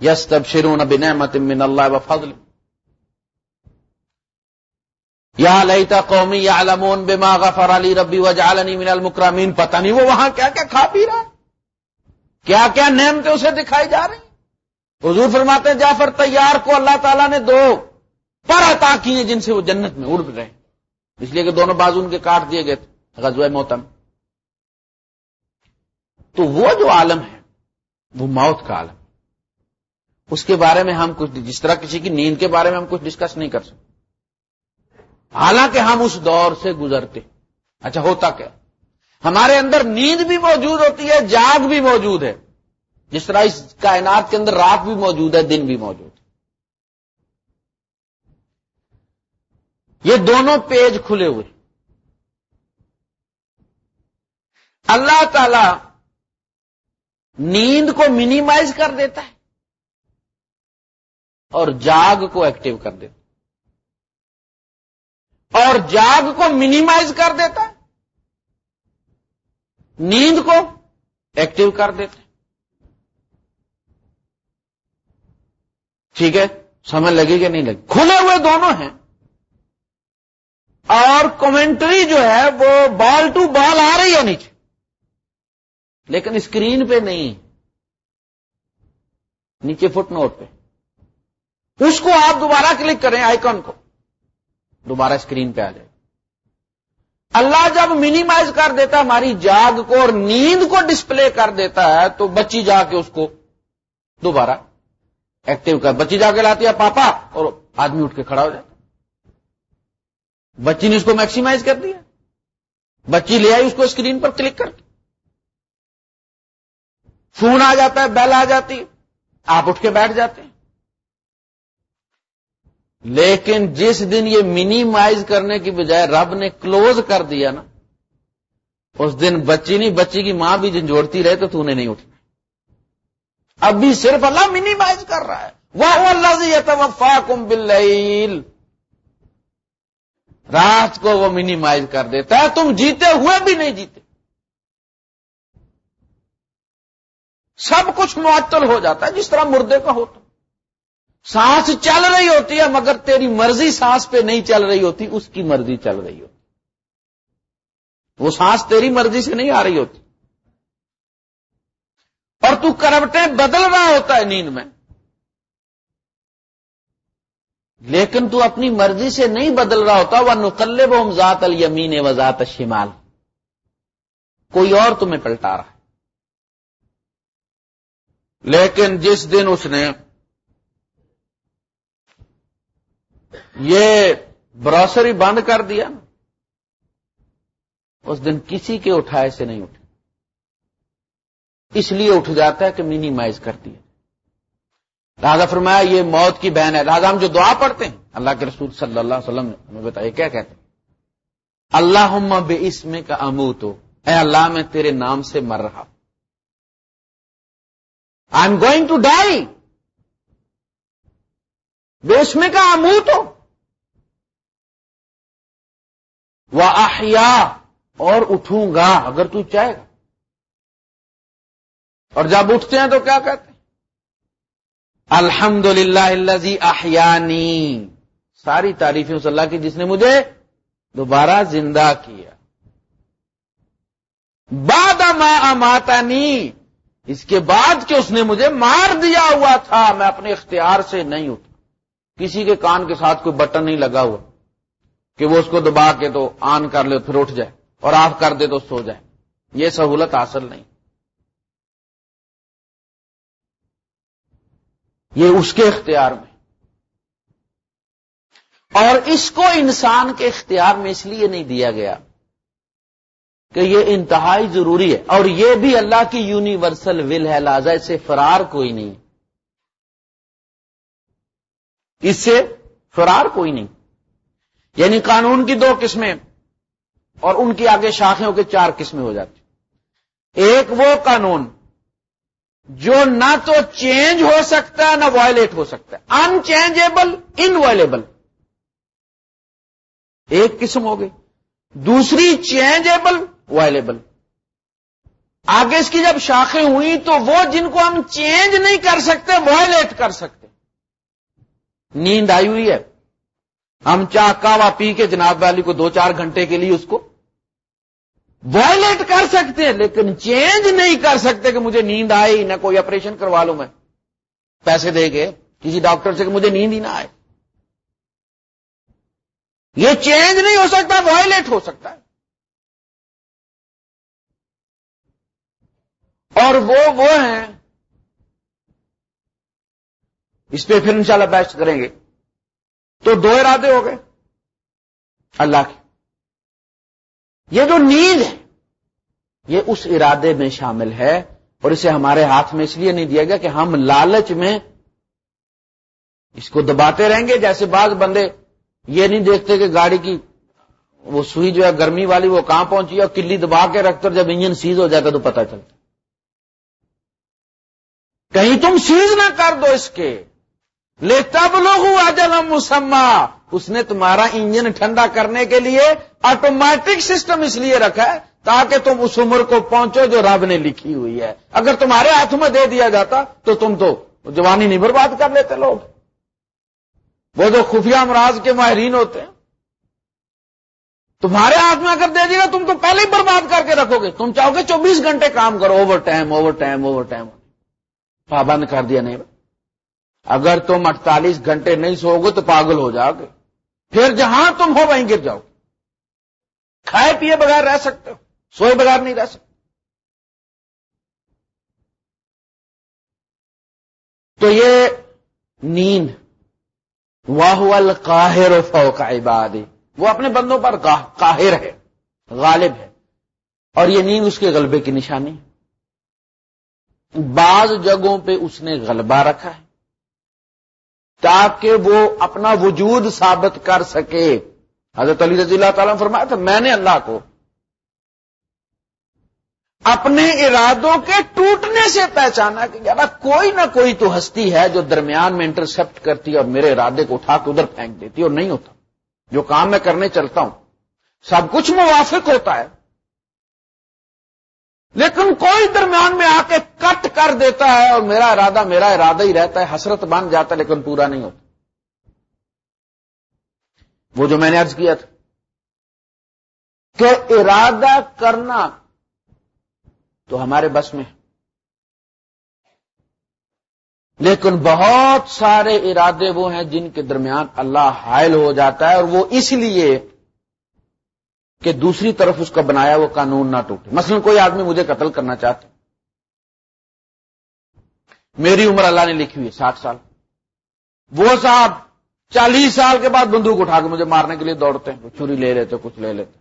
یس تب شرون اب نعمت من اللہ و فضل۔ یا لیتا قومی یا علمون بما غفر علی ربی و من المکرمین۔ پتہ نہیں وہ وہاں کیا کیا کھا پی رہا ہے۔ کیا کیا نعمتیں اسے دکھائی جا رہی حضور فرماتے ہیں، جعفر تیار کو اللہ تعالیٰ نے دو، پر عطا کیے جن سے وہ جنت میں اڑ رہے اس لیے کہ دونوں بازو ان کے کاٹ دیے گئے تھے، غزوہ موتم۔ تو وہ جو عالم ہے، وہ موت کا عالم۔ اس کے بارے میں ہم کچھ جس طرح کسی کی نیند کے بارے میں ہم کچھ ڈسکس نہیں کر سکتے۔ حالانکہ ہم اس دور سے گزرتے۔ اچھا ہوتا کیا؟ ہمارے اندر نیند بھی موجود ہوتی ہے، جاگ بھی موجود ہے۔ جس طرح اس کائنات کے اندر رات بھی موجود ہے، دن بھی موجود یہ دونوں پیج کھلے ہوئے۔ اللہ تعالی نیند کو منیمائز کر دیتا ہے اور جاگ کو ایکٹیو کر دیتا اور جاگ کو منیمائز کر دیتا ہے۔ نیند کو ایکٹیو کر دیتا ہے۔ ٹھیک ہے؟ سمجھ لگے کہ نہیں لگے کھلے ہوئے دونوں ہیں۔ اور کمنٹری جو ہے وہ بال ٹو بال آ رہی ہے نیچے۔ لیکن اسکرین پہ نہیں۔ نیچے فٹ نوٹ پہ۔ اس کو آپ دوبارہ کلک کریں آئکن کو۔ دوبارہ اسکرین پہ آ جائے۔ اللہ جب منیمائز کر دیتا ہماری جاگ کو اور نیند کو ڈسپلے کر دیتا ہے، تو بچی جا کے اس کو دوبارہ ایکٹیو کر۔ بچی جا کے لاتی ہے پاپا اور آدمی اٹھ کے کھڑا ہو جاتا بچی نے اس کو میکسیمائز کر دیا۔ بچی لے آئی، اس کو اسکرین پر کلک کر فون آ جاتا ہے بیل آ جاتی آپ اٹھ کے بیٹھ جاتے ہیں۔ لیکن جس دن یہ منیمائز کرنے کی بجائے رب نے کلوز کر دیا نا، اس دن بچی نہیں، بچی کی ماں بھی جنجوڑتی رہے تو تو نے نہیں اٹھنا ابھی صرف اللہ منیمائز کر رہا ہے۔ وہ اللہ وفا کم بل رات کو وہ منیمائز کر دیتا ہے، تم جیتے ہوئے بھی نہیں جیتے۔ سب کچھ معطل ہو جاتا ہے، جس طرح مردے کا ہوتا۔ سانس چل رہی ہوتی ہے، مگر تیری مرضی سانس پہ نہیں چل رہی ہوتی، اس کی مرضی چل رہی ہوتی۔ وہ سانس تیری مرضی سے نہیں آ رہی ہوتی۔ اور تو کروٹیں بدل رہا ہوتا ہے نیند میں۔ لیکن تو اپنی مرضی سے نہیں بدل رہا ہوتا وہ نقل وہ ذات المین وزات شمال کوئی اور تمہیں پلٹا رہا ہے۔ لیکن جس دن اس نے یہ براسری بند کر دیا نا اس دن کسی کے اٹھائے سے نہیں اٹھے۔ اس لیے اٹھ جاتا ہے کہ مینیمائز کر دیا۔ لہٰذا فرمایا، یہ موت کی بہن ہے۔ لہٰذا ہم جو دعا پڑھتے ہیں۔ اللہ کے رسول صلی اللہ علیہ وسلم نے ہمیں بتایا کیا کہتے ہیں؟ اللہ بے اسم کا امو تو اے اللہ، میں تیرے نام سے مر رہا I am going to die بے اسم کا امو تو وہ اور اٹھوں گا، اگر تو چاہے گا۔ اور جب اٹھتے ہیں تو کیا کہتے ہیں؟ الحمد للہ اللہ ساری تعریفیں اس اللہ کی جس نے مجھے دوبارہ زندہ کیا۔ باد ماتا اس کے بعد کہ اس نے مجھے مار دیا ہوا تھا، میں اپنے اختیار سے نہیں اٹھا۔ کسی کے کان کے ساتھ کوئی بٹن نہیں لگا ہوا۔ کہ وہ اس کو دبا کے تو آن کر لے، پھر اٹھ جائے اور آف کر دے تو سو جائے۔ یہ سہولت حاصل نہیں۔ یہ اس کے اختیار میں۔ اور اس کو انسان کے اختیار میں اس لیے نہیں دیا گیا کہ یہ انتہائی ضروری ہے۔ اور یہ بھی اللہ کی یونیورسل ول ہے، لہذا سے فرار کوئی نہیں۔ اس سے فرار کوئی نہیں۔ یعنی قانون کی دو قسمیں اور ان کی آگے شاخیں کے چار قسمیں ہو جاتی۔ ایک وہ قانون جو نہ تو چینج ہو سکتا ہے، نہ وائلیٹ ہو سکتا ہے۔ ان چینجیبل ان وائلیبل ایک قسم ہو گئی۔ دوسری چینجیبل وائلیبل آگے اس کی جب شاخیں ہوئی تو وہ جن کو ہم چینج نہیں کر سکتے وائلیٹ کر سکتے۔ نیند آئی ہوئی ہے۔ ہم چاہ کاوا پی کے جناب والی کو دو چار گھنٹے کے لیے اس کو وائلیٹ کر سکتے ہیں، لیکن چینج نہیں کر سکتے کہ مجھے نیند آئے ہی نہ کوئی آپریشن کروا لوں میں۔ پیسے دے کے، کسی ڈاکٹر سے کہ مجھے نیند ہی نہ آئے۔ یہ چینج نہیں ہو سکتا وائلیٹ ہو سکتا ہے۔ اور وہ وہ ہیں۔ اس پہ پھر انشاءاللہ بیسٹ کریں گے۔ تو دو ارادے ہو گئے۔ اللہ کے۔ یہ جو نیند ہے یہ اس ارادے میں شامل ہے اور اسے ہمارے ہاتھ میں اس لیے نہیں دیا گیا کہ ہم لالچ میں اس کو دباتے رہیں گے جیسے بعض بندے یہ نہیں دیکھتے کہ گاڑی کی وہ سوئی جو ہے گرمی والی وہ کہاں پہنچی اور کلی دبا کے رکھتے جب انجن سیز ہو جاتا تو پتہ چلتا کہیں تم سیز نہ کر دو اس کے۔ لے تب لوگ مسما اس نے تمہارا انجن ٹھنڈا کرنے کے لیے آٹومیٹک سسٹم اس لیے رکھا ہے تاکہ تم اس عمر کو پہنچو جو رب نے لکھی ہوئی ہے۔ اگر تمہارے ہاتھ میں دے دیا جاتا تو تم تو جوانی نہیں برباد کر لیتے لوگ۔ وہ جو خفیہ امراض کے ماہرین ہوتے ہیں، تمہارے ہاتھ میں اگر دے دیا تم تو پہلے ہی برباد کر کے رکھو گے۔ تم چاہو گے چوبیس گھنٹے کام کرو overtime overtime overtime پابند کر دیا نہیں۔ اگر تم اڑتالیس گھنٹے نہیں سو گے تو پاگل ہو جاؤ گے۔ پھر جہاں تم ہو وہیں گر جاؤ۔ کھائے پیے بغیر رہ سکتے ہو۔ سوئے بغیر نہیں رہ سکتے۔ تو یہ نیند واہ القاہر فوق عباد وہ اپنے بندوں پر قاہر ہے، غالب ہے۔ اور یہ نیند اس کے غلبے کی نشانی بعض جگہوں پہ اس نے غلبہ رکھا ہے۔ تاکہ وہ اپنا وجود ثابت کر سکے۔ حضرت علی رضی اللہ تعالیٰ فرمایا تھا، میں نے اللہ کو اپنے ارادوں کے ٹوٹنے سے پہچانا کہ یار کوئی نہ کوئی تو ہستی ہے جو درمیان میں انٹرسپٹ کرتی ہے اور میرے ارادے کو اٹھا کے ادھر پھینک دیتی اور نہیں ہوتا۔ جو کام میں کرنے چلتا ہوں، سب کچھ موافق ہوتا ہے۔ لیکن کوئی درمیان میں آ کے کٹ کر دیتا ہے اور میرا ارادہ میرا ارادہ ہی رہتا ہے، حسرت بن جاتا ہے، لیکن پورا نہیں ہوتا۔ وہ جو میں نے ارض کیا تھا کہ ارادہ کرنا تو ہمارے بس میں لیکن بہت سارے ارادے وہ ہیں جن کے درمیان اللہ حائل ہو جاتا ہے اور وہ اس لیے کہ دوسری طرف اس کا بنایا وہ قانون نہ ٹوٹے۔ مثلا کوئی آدمی مجھے قتل کرنا چاہتا میری عمر اللہ نے لکھی ہوئی ساٹھ سال۔ وہ صاحب چالیس سال کے بعد بندوق اٹھا کے مجھے مارنے کے لیے دوڑتے ہیں۔ چھری لے لیتے، کچھ لے لیتے۔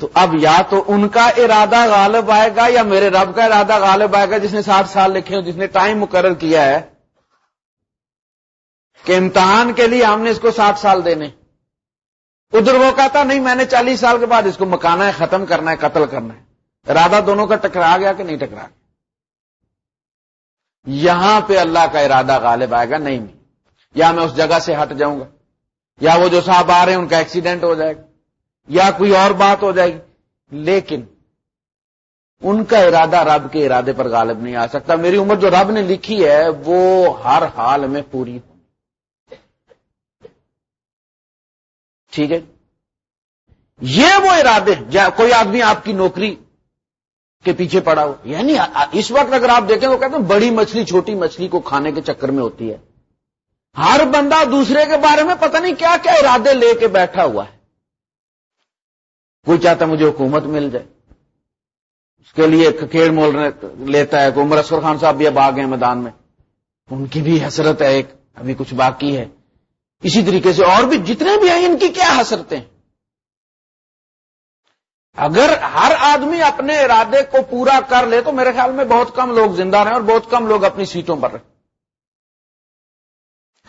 تو اب یا تو ان کا ارادہ غالب آئے گا یا میرے رب کا ارادہ غالب آئے گا، جس نے ساٹھ سال لکھے ہو جس نے ٹائم مقرر کیا ہے کہ امتحان کے لیے ہم نے اس کو ساٹھ سال دینے۔ ادھر وہ کہتا، نہیں، میں نے چالیس سال کے بعد اس کو مکانا ہے، ختم کرنا ہے، قتل کرنا ہے۔ ارادہ دونوں کا ٹکرا گیا کہ نہیں ٹکرا گیا؟ یہاں پہ اللہ کا ارادہ غالب آئے گا، نہیں یا میں اس جگہ سے ہٹ جاؤں گا، یا وہ جو صاحب آ رہے ہیں، ان کا ایکسیڈنٹ ہو جائے گا، یا کوئی اور بات ہو جائے گی۔ لیکن ان کا ارادہ رب کے ارادے پر غالب نہیں آ سکتا۔ میری عمر جو رب نے لکھی ہے، وہ ہر حال میں پوری ٹھیک ہے؟ یہ وہ ارادے کوئی آدمی آپ کی نوکری کے پیچھے پڑا ہو یعنی اس وقت اگر آپ دیکھیں وہ کہتے ہیں بڑی مچھلی، چھوٹی مچھلی کو کھانے کے چکر میں ہوتی ہے۔ ہر بندہ دوسرے کے بارے میں پتہ نہیں کیا کیا ارادے لے کے بیٹھا ہوا ہے۔ کوئی چاہتا مجھے حکومت مل جائے۔ اس کے لیے کھیڑ مول لیتا ہے عمر اصفر خان صاحب بھی اب آ گئے میدان میں۔ ان کی بھی حسرت ہے، ایک ابھی کچھ باقی ہے۔ اسی طریقے سے اور بھی جتنے بھی ہیں ان کی کیا حسرتیں؟ اگر ہر آدمی اپنے ارادے کو پورا کر لے تو میرے خیال میں بہت کم لوگ زندہ رہیں اور بہت کم لوگ اپنی سیٹوں پر رہیں۔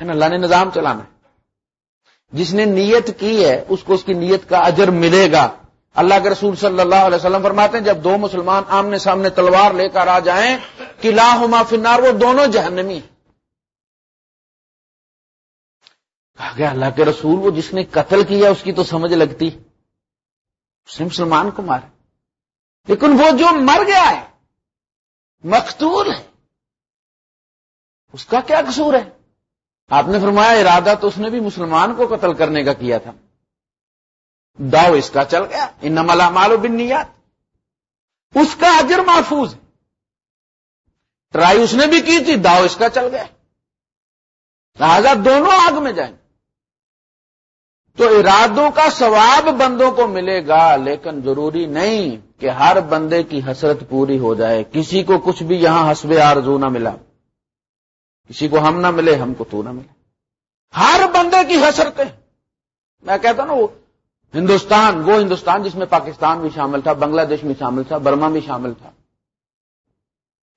اللہ نے نظام چلانا ہے۔ جس نے نیت کی ہے، اس کو اس کی نیت کا اجر ملے گا۔ اللہ کے رسول صلی اللہ علیہ وسلم فرماتے ہیں، جب دو مسلمان آمنے سامنے تلوار لے کر آ جائیں کہ لاہما فنار وہ دونوں جہنمی کہا گیا، اللہ کے رسول، وہ جس نے قتل کیا، اس کی تو سمجھ لگتی۔ اس نے مسلمان کو مارے لیکن وہ جو مر گیا ہے، مقتول ہے، اس کا کیا قصور ہے؟ آپ نے فرمایا، ارادہ تو اس نے بھی مسلمان کو قتل کرنے کا کیا تھا۔ داؤ اس کا چل گیا۔ ان ملا مالو بنیاد اس کا اجر محفوظ ہے۔ ٹرائی اس نے بھی کی تھی داؤ اس کا چل گیا۔ لہذا دونوں آگ میں جائیں۔ گے تو ارادوں کا ثواب بندوں کو ملے گا، لیکن ضروری نہیں کہ ہر بندے کی حسرت پوری ہو جائے۔ کسی کو کچھ بھی یہاں حسب آرزو نہ ملا۔ کسی کو ہم نہ ملے، ہم کو تو نہ ملے۔ ہر بندے کی حسرتیں۔ میں کہتا نا، وہ ہندوستان وہ ہندوستان جس میں پاکستان بھی شامل تھا، بنگلہ دیش بھی شامل تھا، برما بھی شامل تھا۔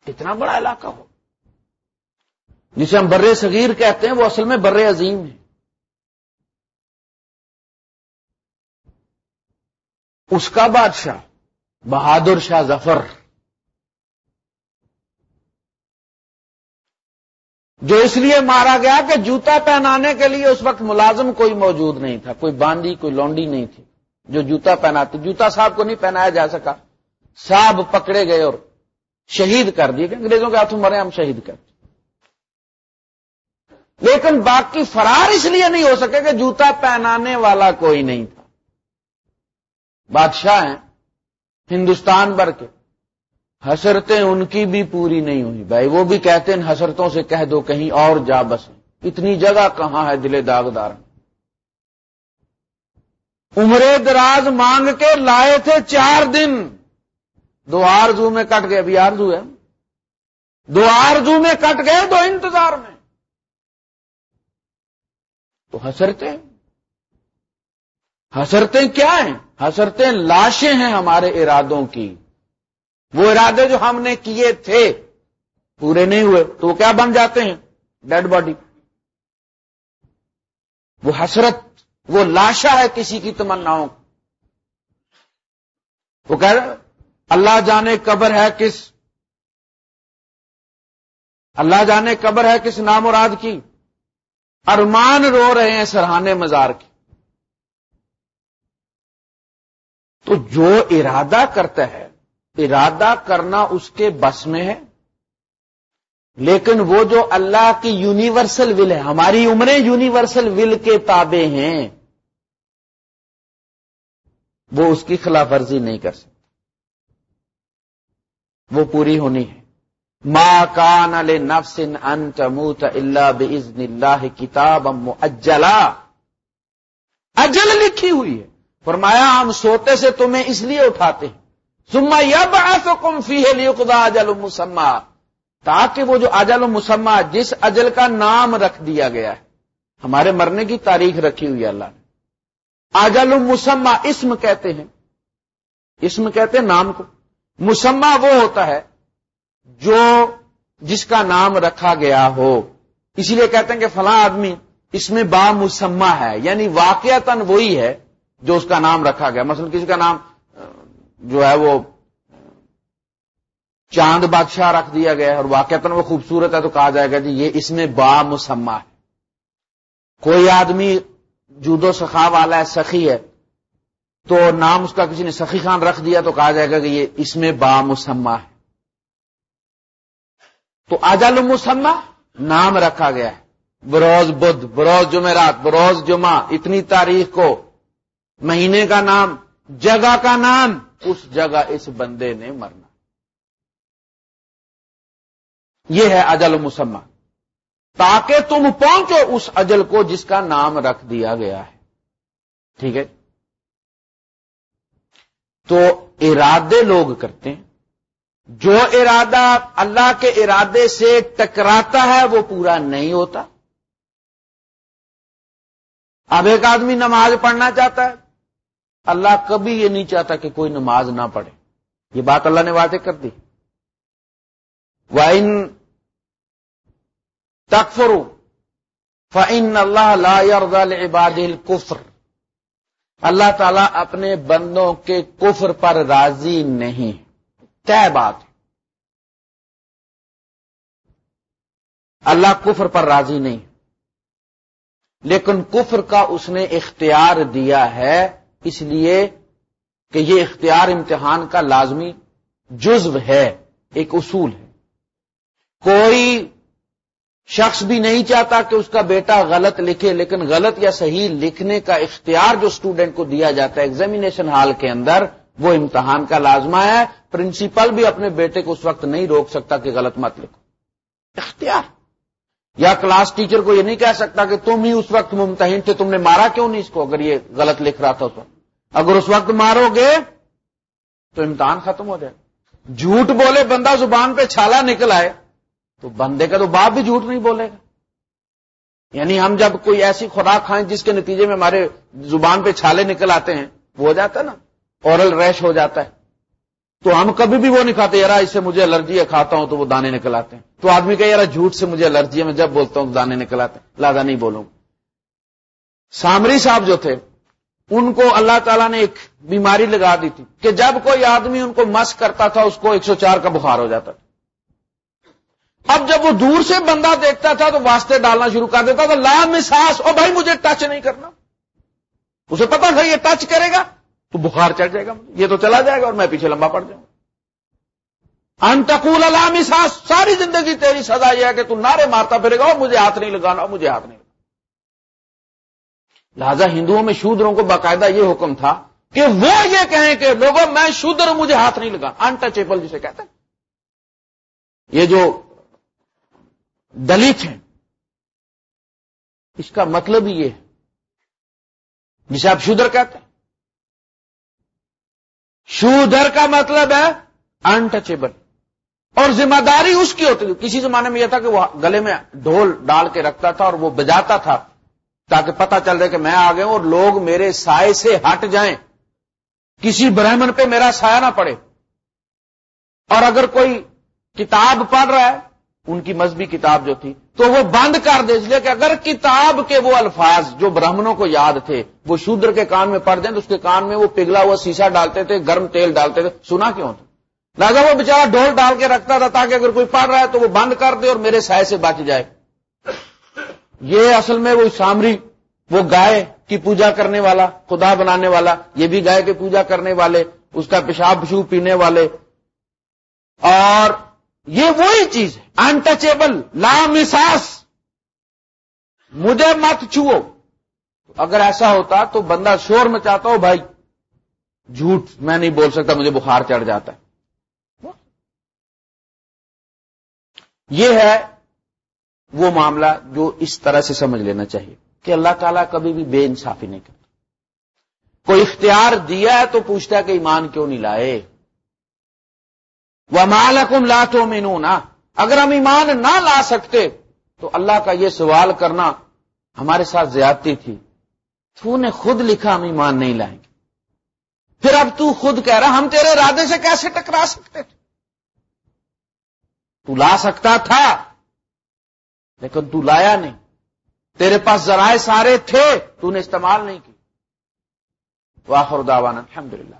اتنا بڑا علاقہ ہو۔ جسے ہم بر صغیر کہتے ہیں، وہ اصل میں بر عظیم ہے اس کا بادشاہ، بہادر شاہ ظفر۔ جو اس لیے مارا گیا کہ جوتا پہنانے کے لیے اس وقت ملازم کوئی موجود نہیں تھا، کوئی باندی، کوئی لونڈی نہیں تھی۔ جو جوتا پہناتے، جوتا صاحب کو نہیں پہنایا جا سکا۔ صاحب پکڑے گئے اور شہید کر دیے انگریزوں کے ہاتھوں مرے، ہم شہید کر لیکن باقی فرار اس لیے نہیں ہو سکے کہ جوتا پہنانے والا کوئی نہیں تھا۔ بادشاہ ہیں، ہندوستان بھر کے۔ حسرتیں ان کی بھی پوری نہیں ہوئی۔ بھائی، وہ بھی کہتے ہیں حسرتوں سے کہہ دو، کہیں اور جا بس۔ اتنی جگہ کہاں ہے دلے داغدار؟ عمرے دراز مانگ کے لائے تھے چار دن۔ دو آرزو میں کٹ گئے، ابھی آرزو ہے۔ دو آرزو میں کٹ گئے، دو انتظار میں۔ تو حسرتیں؟ حسرتیں کیا ہیں؟ حسرتیں لاشیں ہیں ہمارے ارادوں کی۔ وہ ارادے جو ہم نے کیے تھے، پورے نہیں ہوئے، تو وہ کیا بن جاتے ہیں؟ Dead body. وہ حسرت، وہ لاشا ہے کسی کی تمناؤں۔ وہ کہہ اللہ جانے قبر ہے کس، اللہ جانے قبر ہے کس نام مراد کی؟ ارمان رو رہے ہیں سرحانے مزار کی۔ تو جو ارادہ کرتا ہے، ارادہ کرنا اس کے بس میں ہے۔ لیکن وہ جو اللہ کی یونیورسل ول ہے، ہماری عمریں یونیورسل ول کے تابع ہیں، وہ اس کی خلاف ورزی نہیں کر سکتے وہ پوری ہونی ہے۔ ما کان نفس ان تموت الا باذن اللہ کتاب مؤجلا۔ اجل لکھی ہوئی ہے۔ فرمایا، ہم سوتے سے تمہیں اس لیے اٹھاتے ہیں۔ سما یب کم فی ہے اجل مسما تاکہ وہ جو اجل مسما جس اجل کا نام رکھ دیا گیا ہے۔ ہمارے مرنے کی تاریخ رکھی ہوئی اللہ نے۔ اجل مسما اسم کہتے ہیں۔ اسم کہتے ہیں نام کو۔ مسما وہ ہوتا ہے جو جس کا نام رکھا گیا ہو۔ اسی لیے کہتے ہیں کہ فلاں آدمی، اس میں با مسما ہے یعنی واقعتاً وہی ہے۔ جو اس کا نام رکھا گیا۔ مثلا کسی کا نام، جو ہے وہ چاند بادشاہ رکھ دیا گیا اور واقعتاً وہ خوبصورت ہے تو کہا جائے گا جی یہ اس میں با مسما ہے۔ کوئی آدمی جودو سخا والا ہے، سخی ہے، تو نام اس کا کسی نے سخی خان رکھ دیا تو کہا جائے گا کہ یہ اس میں با مسما ہے۔ تو آجال مسما نام رکھا گیا ہے۔ بروز بدھ، بروز جمعرات، بروز جمعہ، اتنی تاریخ کو مہینے کا نام، جگہ کا نام، اس جگہ اس بندے نے مرنا۔ یہ ہے اجل مسمہ۔ تاکہ تم پہنچو اس اجل کو جس کا نام رکھ دیا گیا ہے۔ ٹھیک ہے؟ تو ارادے لوگ کرتے ہیں۔ جو ارادہ اللہ کے ارادے سے ٹکراتا ہے، وہ پورا نہیں ہوتا۔ اب ایک آدمی نماز پڑھنا چاہتا ہے۔ اللہ کبھی یہ نہیں چاہتا کہ کوئی نماز نہ پڑھے۔ یہ بات اللہ نے واضح کر دی۔ وائن تکفرو فعن اللہ لا عباد الکفر اللہ تعالیٰ اپنے بندوں کے کفر پر راضی نہیں۔ طے بات اللہ کفر پر راضی نہیں۔ لیکن کفر کا اس نے اختیار دیا ہے۔ اس لیے کہ یہ اختیار امتحان کا لازمی جزو ہے، ایک اصول ہے۔ کوئی شخص بھی نہیں چاہتا کہ اس کا بیٹا غلط لکھے، لیکن غلط یا صحیح لکھنے کا اختیار جو اسٹوڈنٹ کو دیا جاتا ہے ایگزامینیشن ہال کے اندر، وہ امتحان کا لازمہ ہے۔ پرنسپل بھی اپنے بیٹے کو اس وقت نہیں روک سکتا کہ غلط مت لکھو۔ اختیار۔ یا کلاس ٹیچر کو یہ نہیں کہہ سکتا کہ تم ہی اس وقت ممتحن تھے، تم نے مارا کیوں نہیں اس کو اگر یہ غلط لکھ رہا تھا تو؟ اگر اس وقت مارو گے تو امتحان ختم ہو جائے۔ جھوٹ بولے، بندہ زبان پہ چھالا نکل آئے تو بندے کا تو باپ بھی جھوٹ نہیں بولے گا۔ یعنی ہم جب کوئی ایسی خوراک کھائیں جس کے نتیجے میں ہمارے زبان پہ چھالے نکل آتے ہیں، وہ ہو جاتا ہے نا؟ اورل ریش ہو جاتا ہے۔ تو ہم کبھی بھی وہ نہیں کھاتے یار اس سے مجھے الرجی ہے، کھاتا ہوں تو وہ دانے نکل آتے ہیں۔ تو آدمی کہ یار جھوٹ سے مجھے الرجی ہے، میں جب بولتا ہوں تو دانے نکل آتے ہیں۔ لادا نہیں بولوں۔ سامری صاحب جو تھے، ان کو اللہ تعالیٰ نے ایک بیماری لگا دی تھی کہ جب کوئی آدمی ان کو مس کرتا تھا، اس کو ایک سو چار کا بخار ہو جاتا تھا۔ اب جب وہ دور سے بندہ دیکھتا تھا تو واسطے ڈالنا شروع کر دیتا تھا لام مساس اور بھائی، مجھے ٹچ نہیں کرنا۔ اسے پتا تھا یہ ٹچ کرے گا؟ تو بخار چڑھ جائے گا۔ یہ تو چلا جائے گا اور میں پیچھے لمبا پڑ جاؤں۔ انتقول علام ساس ساری زندگی تیری سزا یہ ہے کہ تو نعرے مارتا پھرے گا اور مجھے ہاتھ نہیں لگانا مجھے ہاتھ نہیں لگانا۔ لہذا ہندوؤں میں شودروں کو باقاعدہ یہ حکم تھا کہ وہ یہ کہیں کہ لوگوں، میں شودر ہوں، مجھے ہاتھ نہیں لگا انٹچیبل جسے کہتے ہیں۔ یہ جو دلت ہیں، اس کا مطلب یہ ہے۔ جسے آپ شودر کہتے ہیں شودر کا مطلب ہے انٹچیبل اور ذمہ داری اس کی ہوتی تھی. کسی زمانے میں یہ تھا کہ وہ گلے میں ڈھول ڈال کے رکھتا تھا اور وہ بجاتا تھا تاکہ پتہ چل رہے کہ میں آ گیا ہوں اور لوگ میرے سائے سے ہٹ جائیں. کسی برہمن پہ میرا سایہ نہ پڑے. اور اگر کوئی کتاب پڑھ رہا ہے، ان کی مذہبی کتاب جو تھی تو وہ بند کر دے اس لیے کہ اگر کتاب کے وہ الفاظ جو برہمنوں کو یاد تھے، وہ شودر کے کان میں پڑھ دیں تو اس کے کان میں وہ پگھلا ہوا سیسا ڈالتے تھے، گرم تیل ڈالتے تھے۔ سنا کیوں تھا؟ لہٰذا وہ بےچارا ڈھول ڈال کے رکھتا تھا تاکہ اگر کوئی پڑھ رہا ہے تو وہ بند کر دے اور میرے سائے سے بچ جائے۔ یہ اصل میں وہ سامری، وہ گائے کی پوجا کرنے والا، خدا بنانے والا، یہ بھی گائے کی پوجا کرنے والے، اس کا پیشاب پشو پینے والے۔ اور یہ وہی چیز ہے۔ انٹچیبل لامساس۔ مجھے مت چھو اگر ایسا ہوتا تو بندہ شور میں چاہتا ہو، بھائی، جھوٹ میں نہیں بول سکتا، مجھے بخار چڑھ جاتا ہے۔ یہ ہے وہ معاملہ جو اس طرح سے سمجھ لینا چاہیے کہ اللہ تعالیٰ کبھی بھی بے انصافی نہیں کرتا۔ کوئی اختیار دیا ہے تو پوچھتا ہے کہ ایمان کیوں نہیں لائے؟ وہ مالکم لا تو اگر ہم ایمان نہ لا سکتے، تو اللہ کا یہ سوال کرنا ہمارے ساتھ زیادتی تھی۔ تو نے خود لکھا ہم ایمان نہیں لائیں گے۔ پھر اب تو خود کہہ رہا، ہم تیرے ارادے سے کیسے ٹکرا سکتے تھے؟ تو لا سکتا تھا، لیکن تو لایا نہیں۔ تیرے پاس ذرائع سارے تھے، تو نے استعمال نہیں کی واخر دعوانا الحمدللہ۔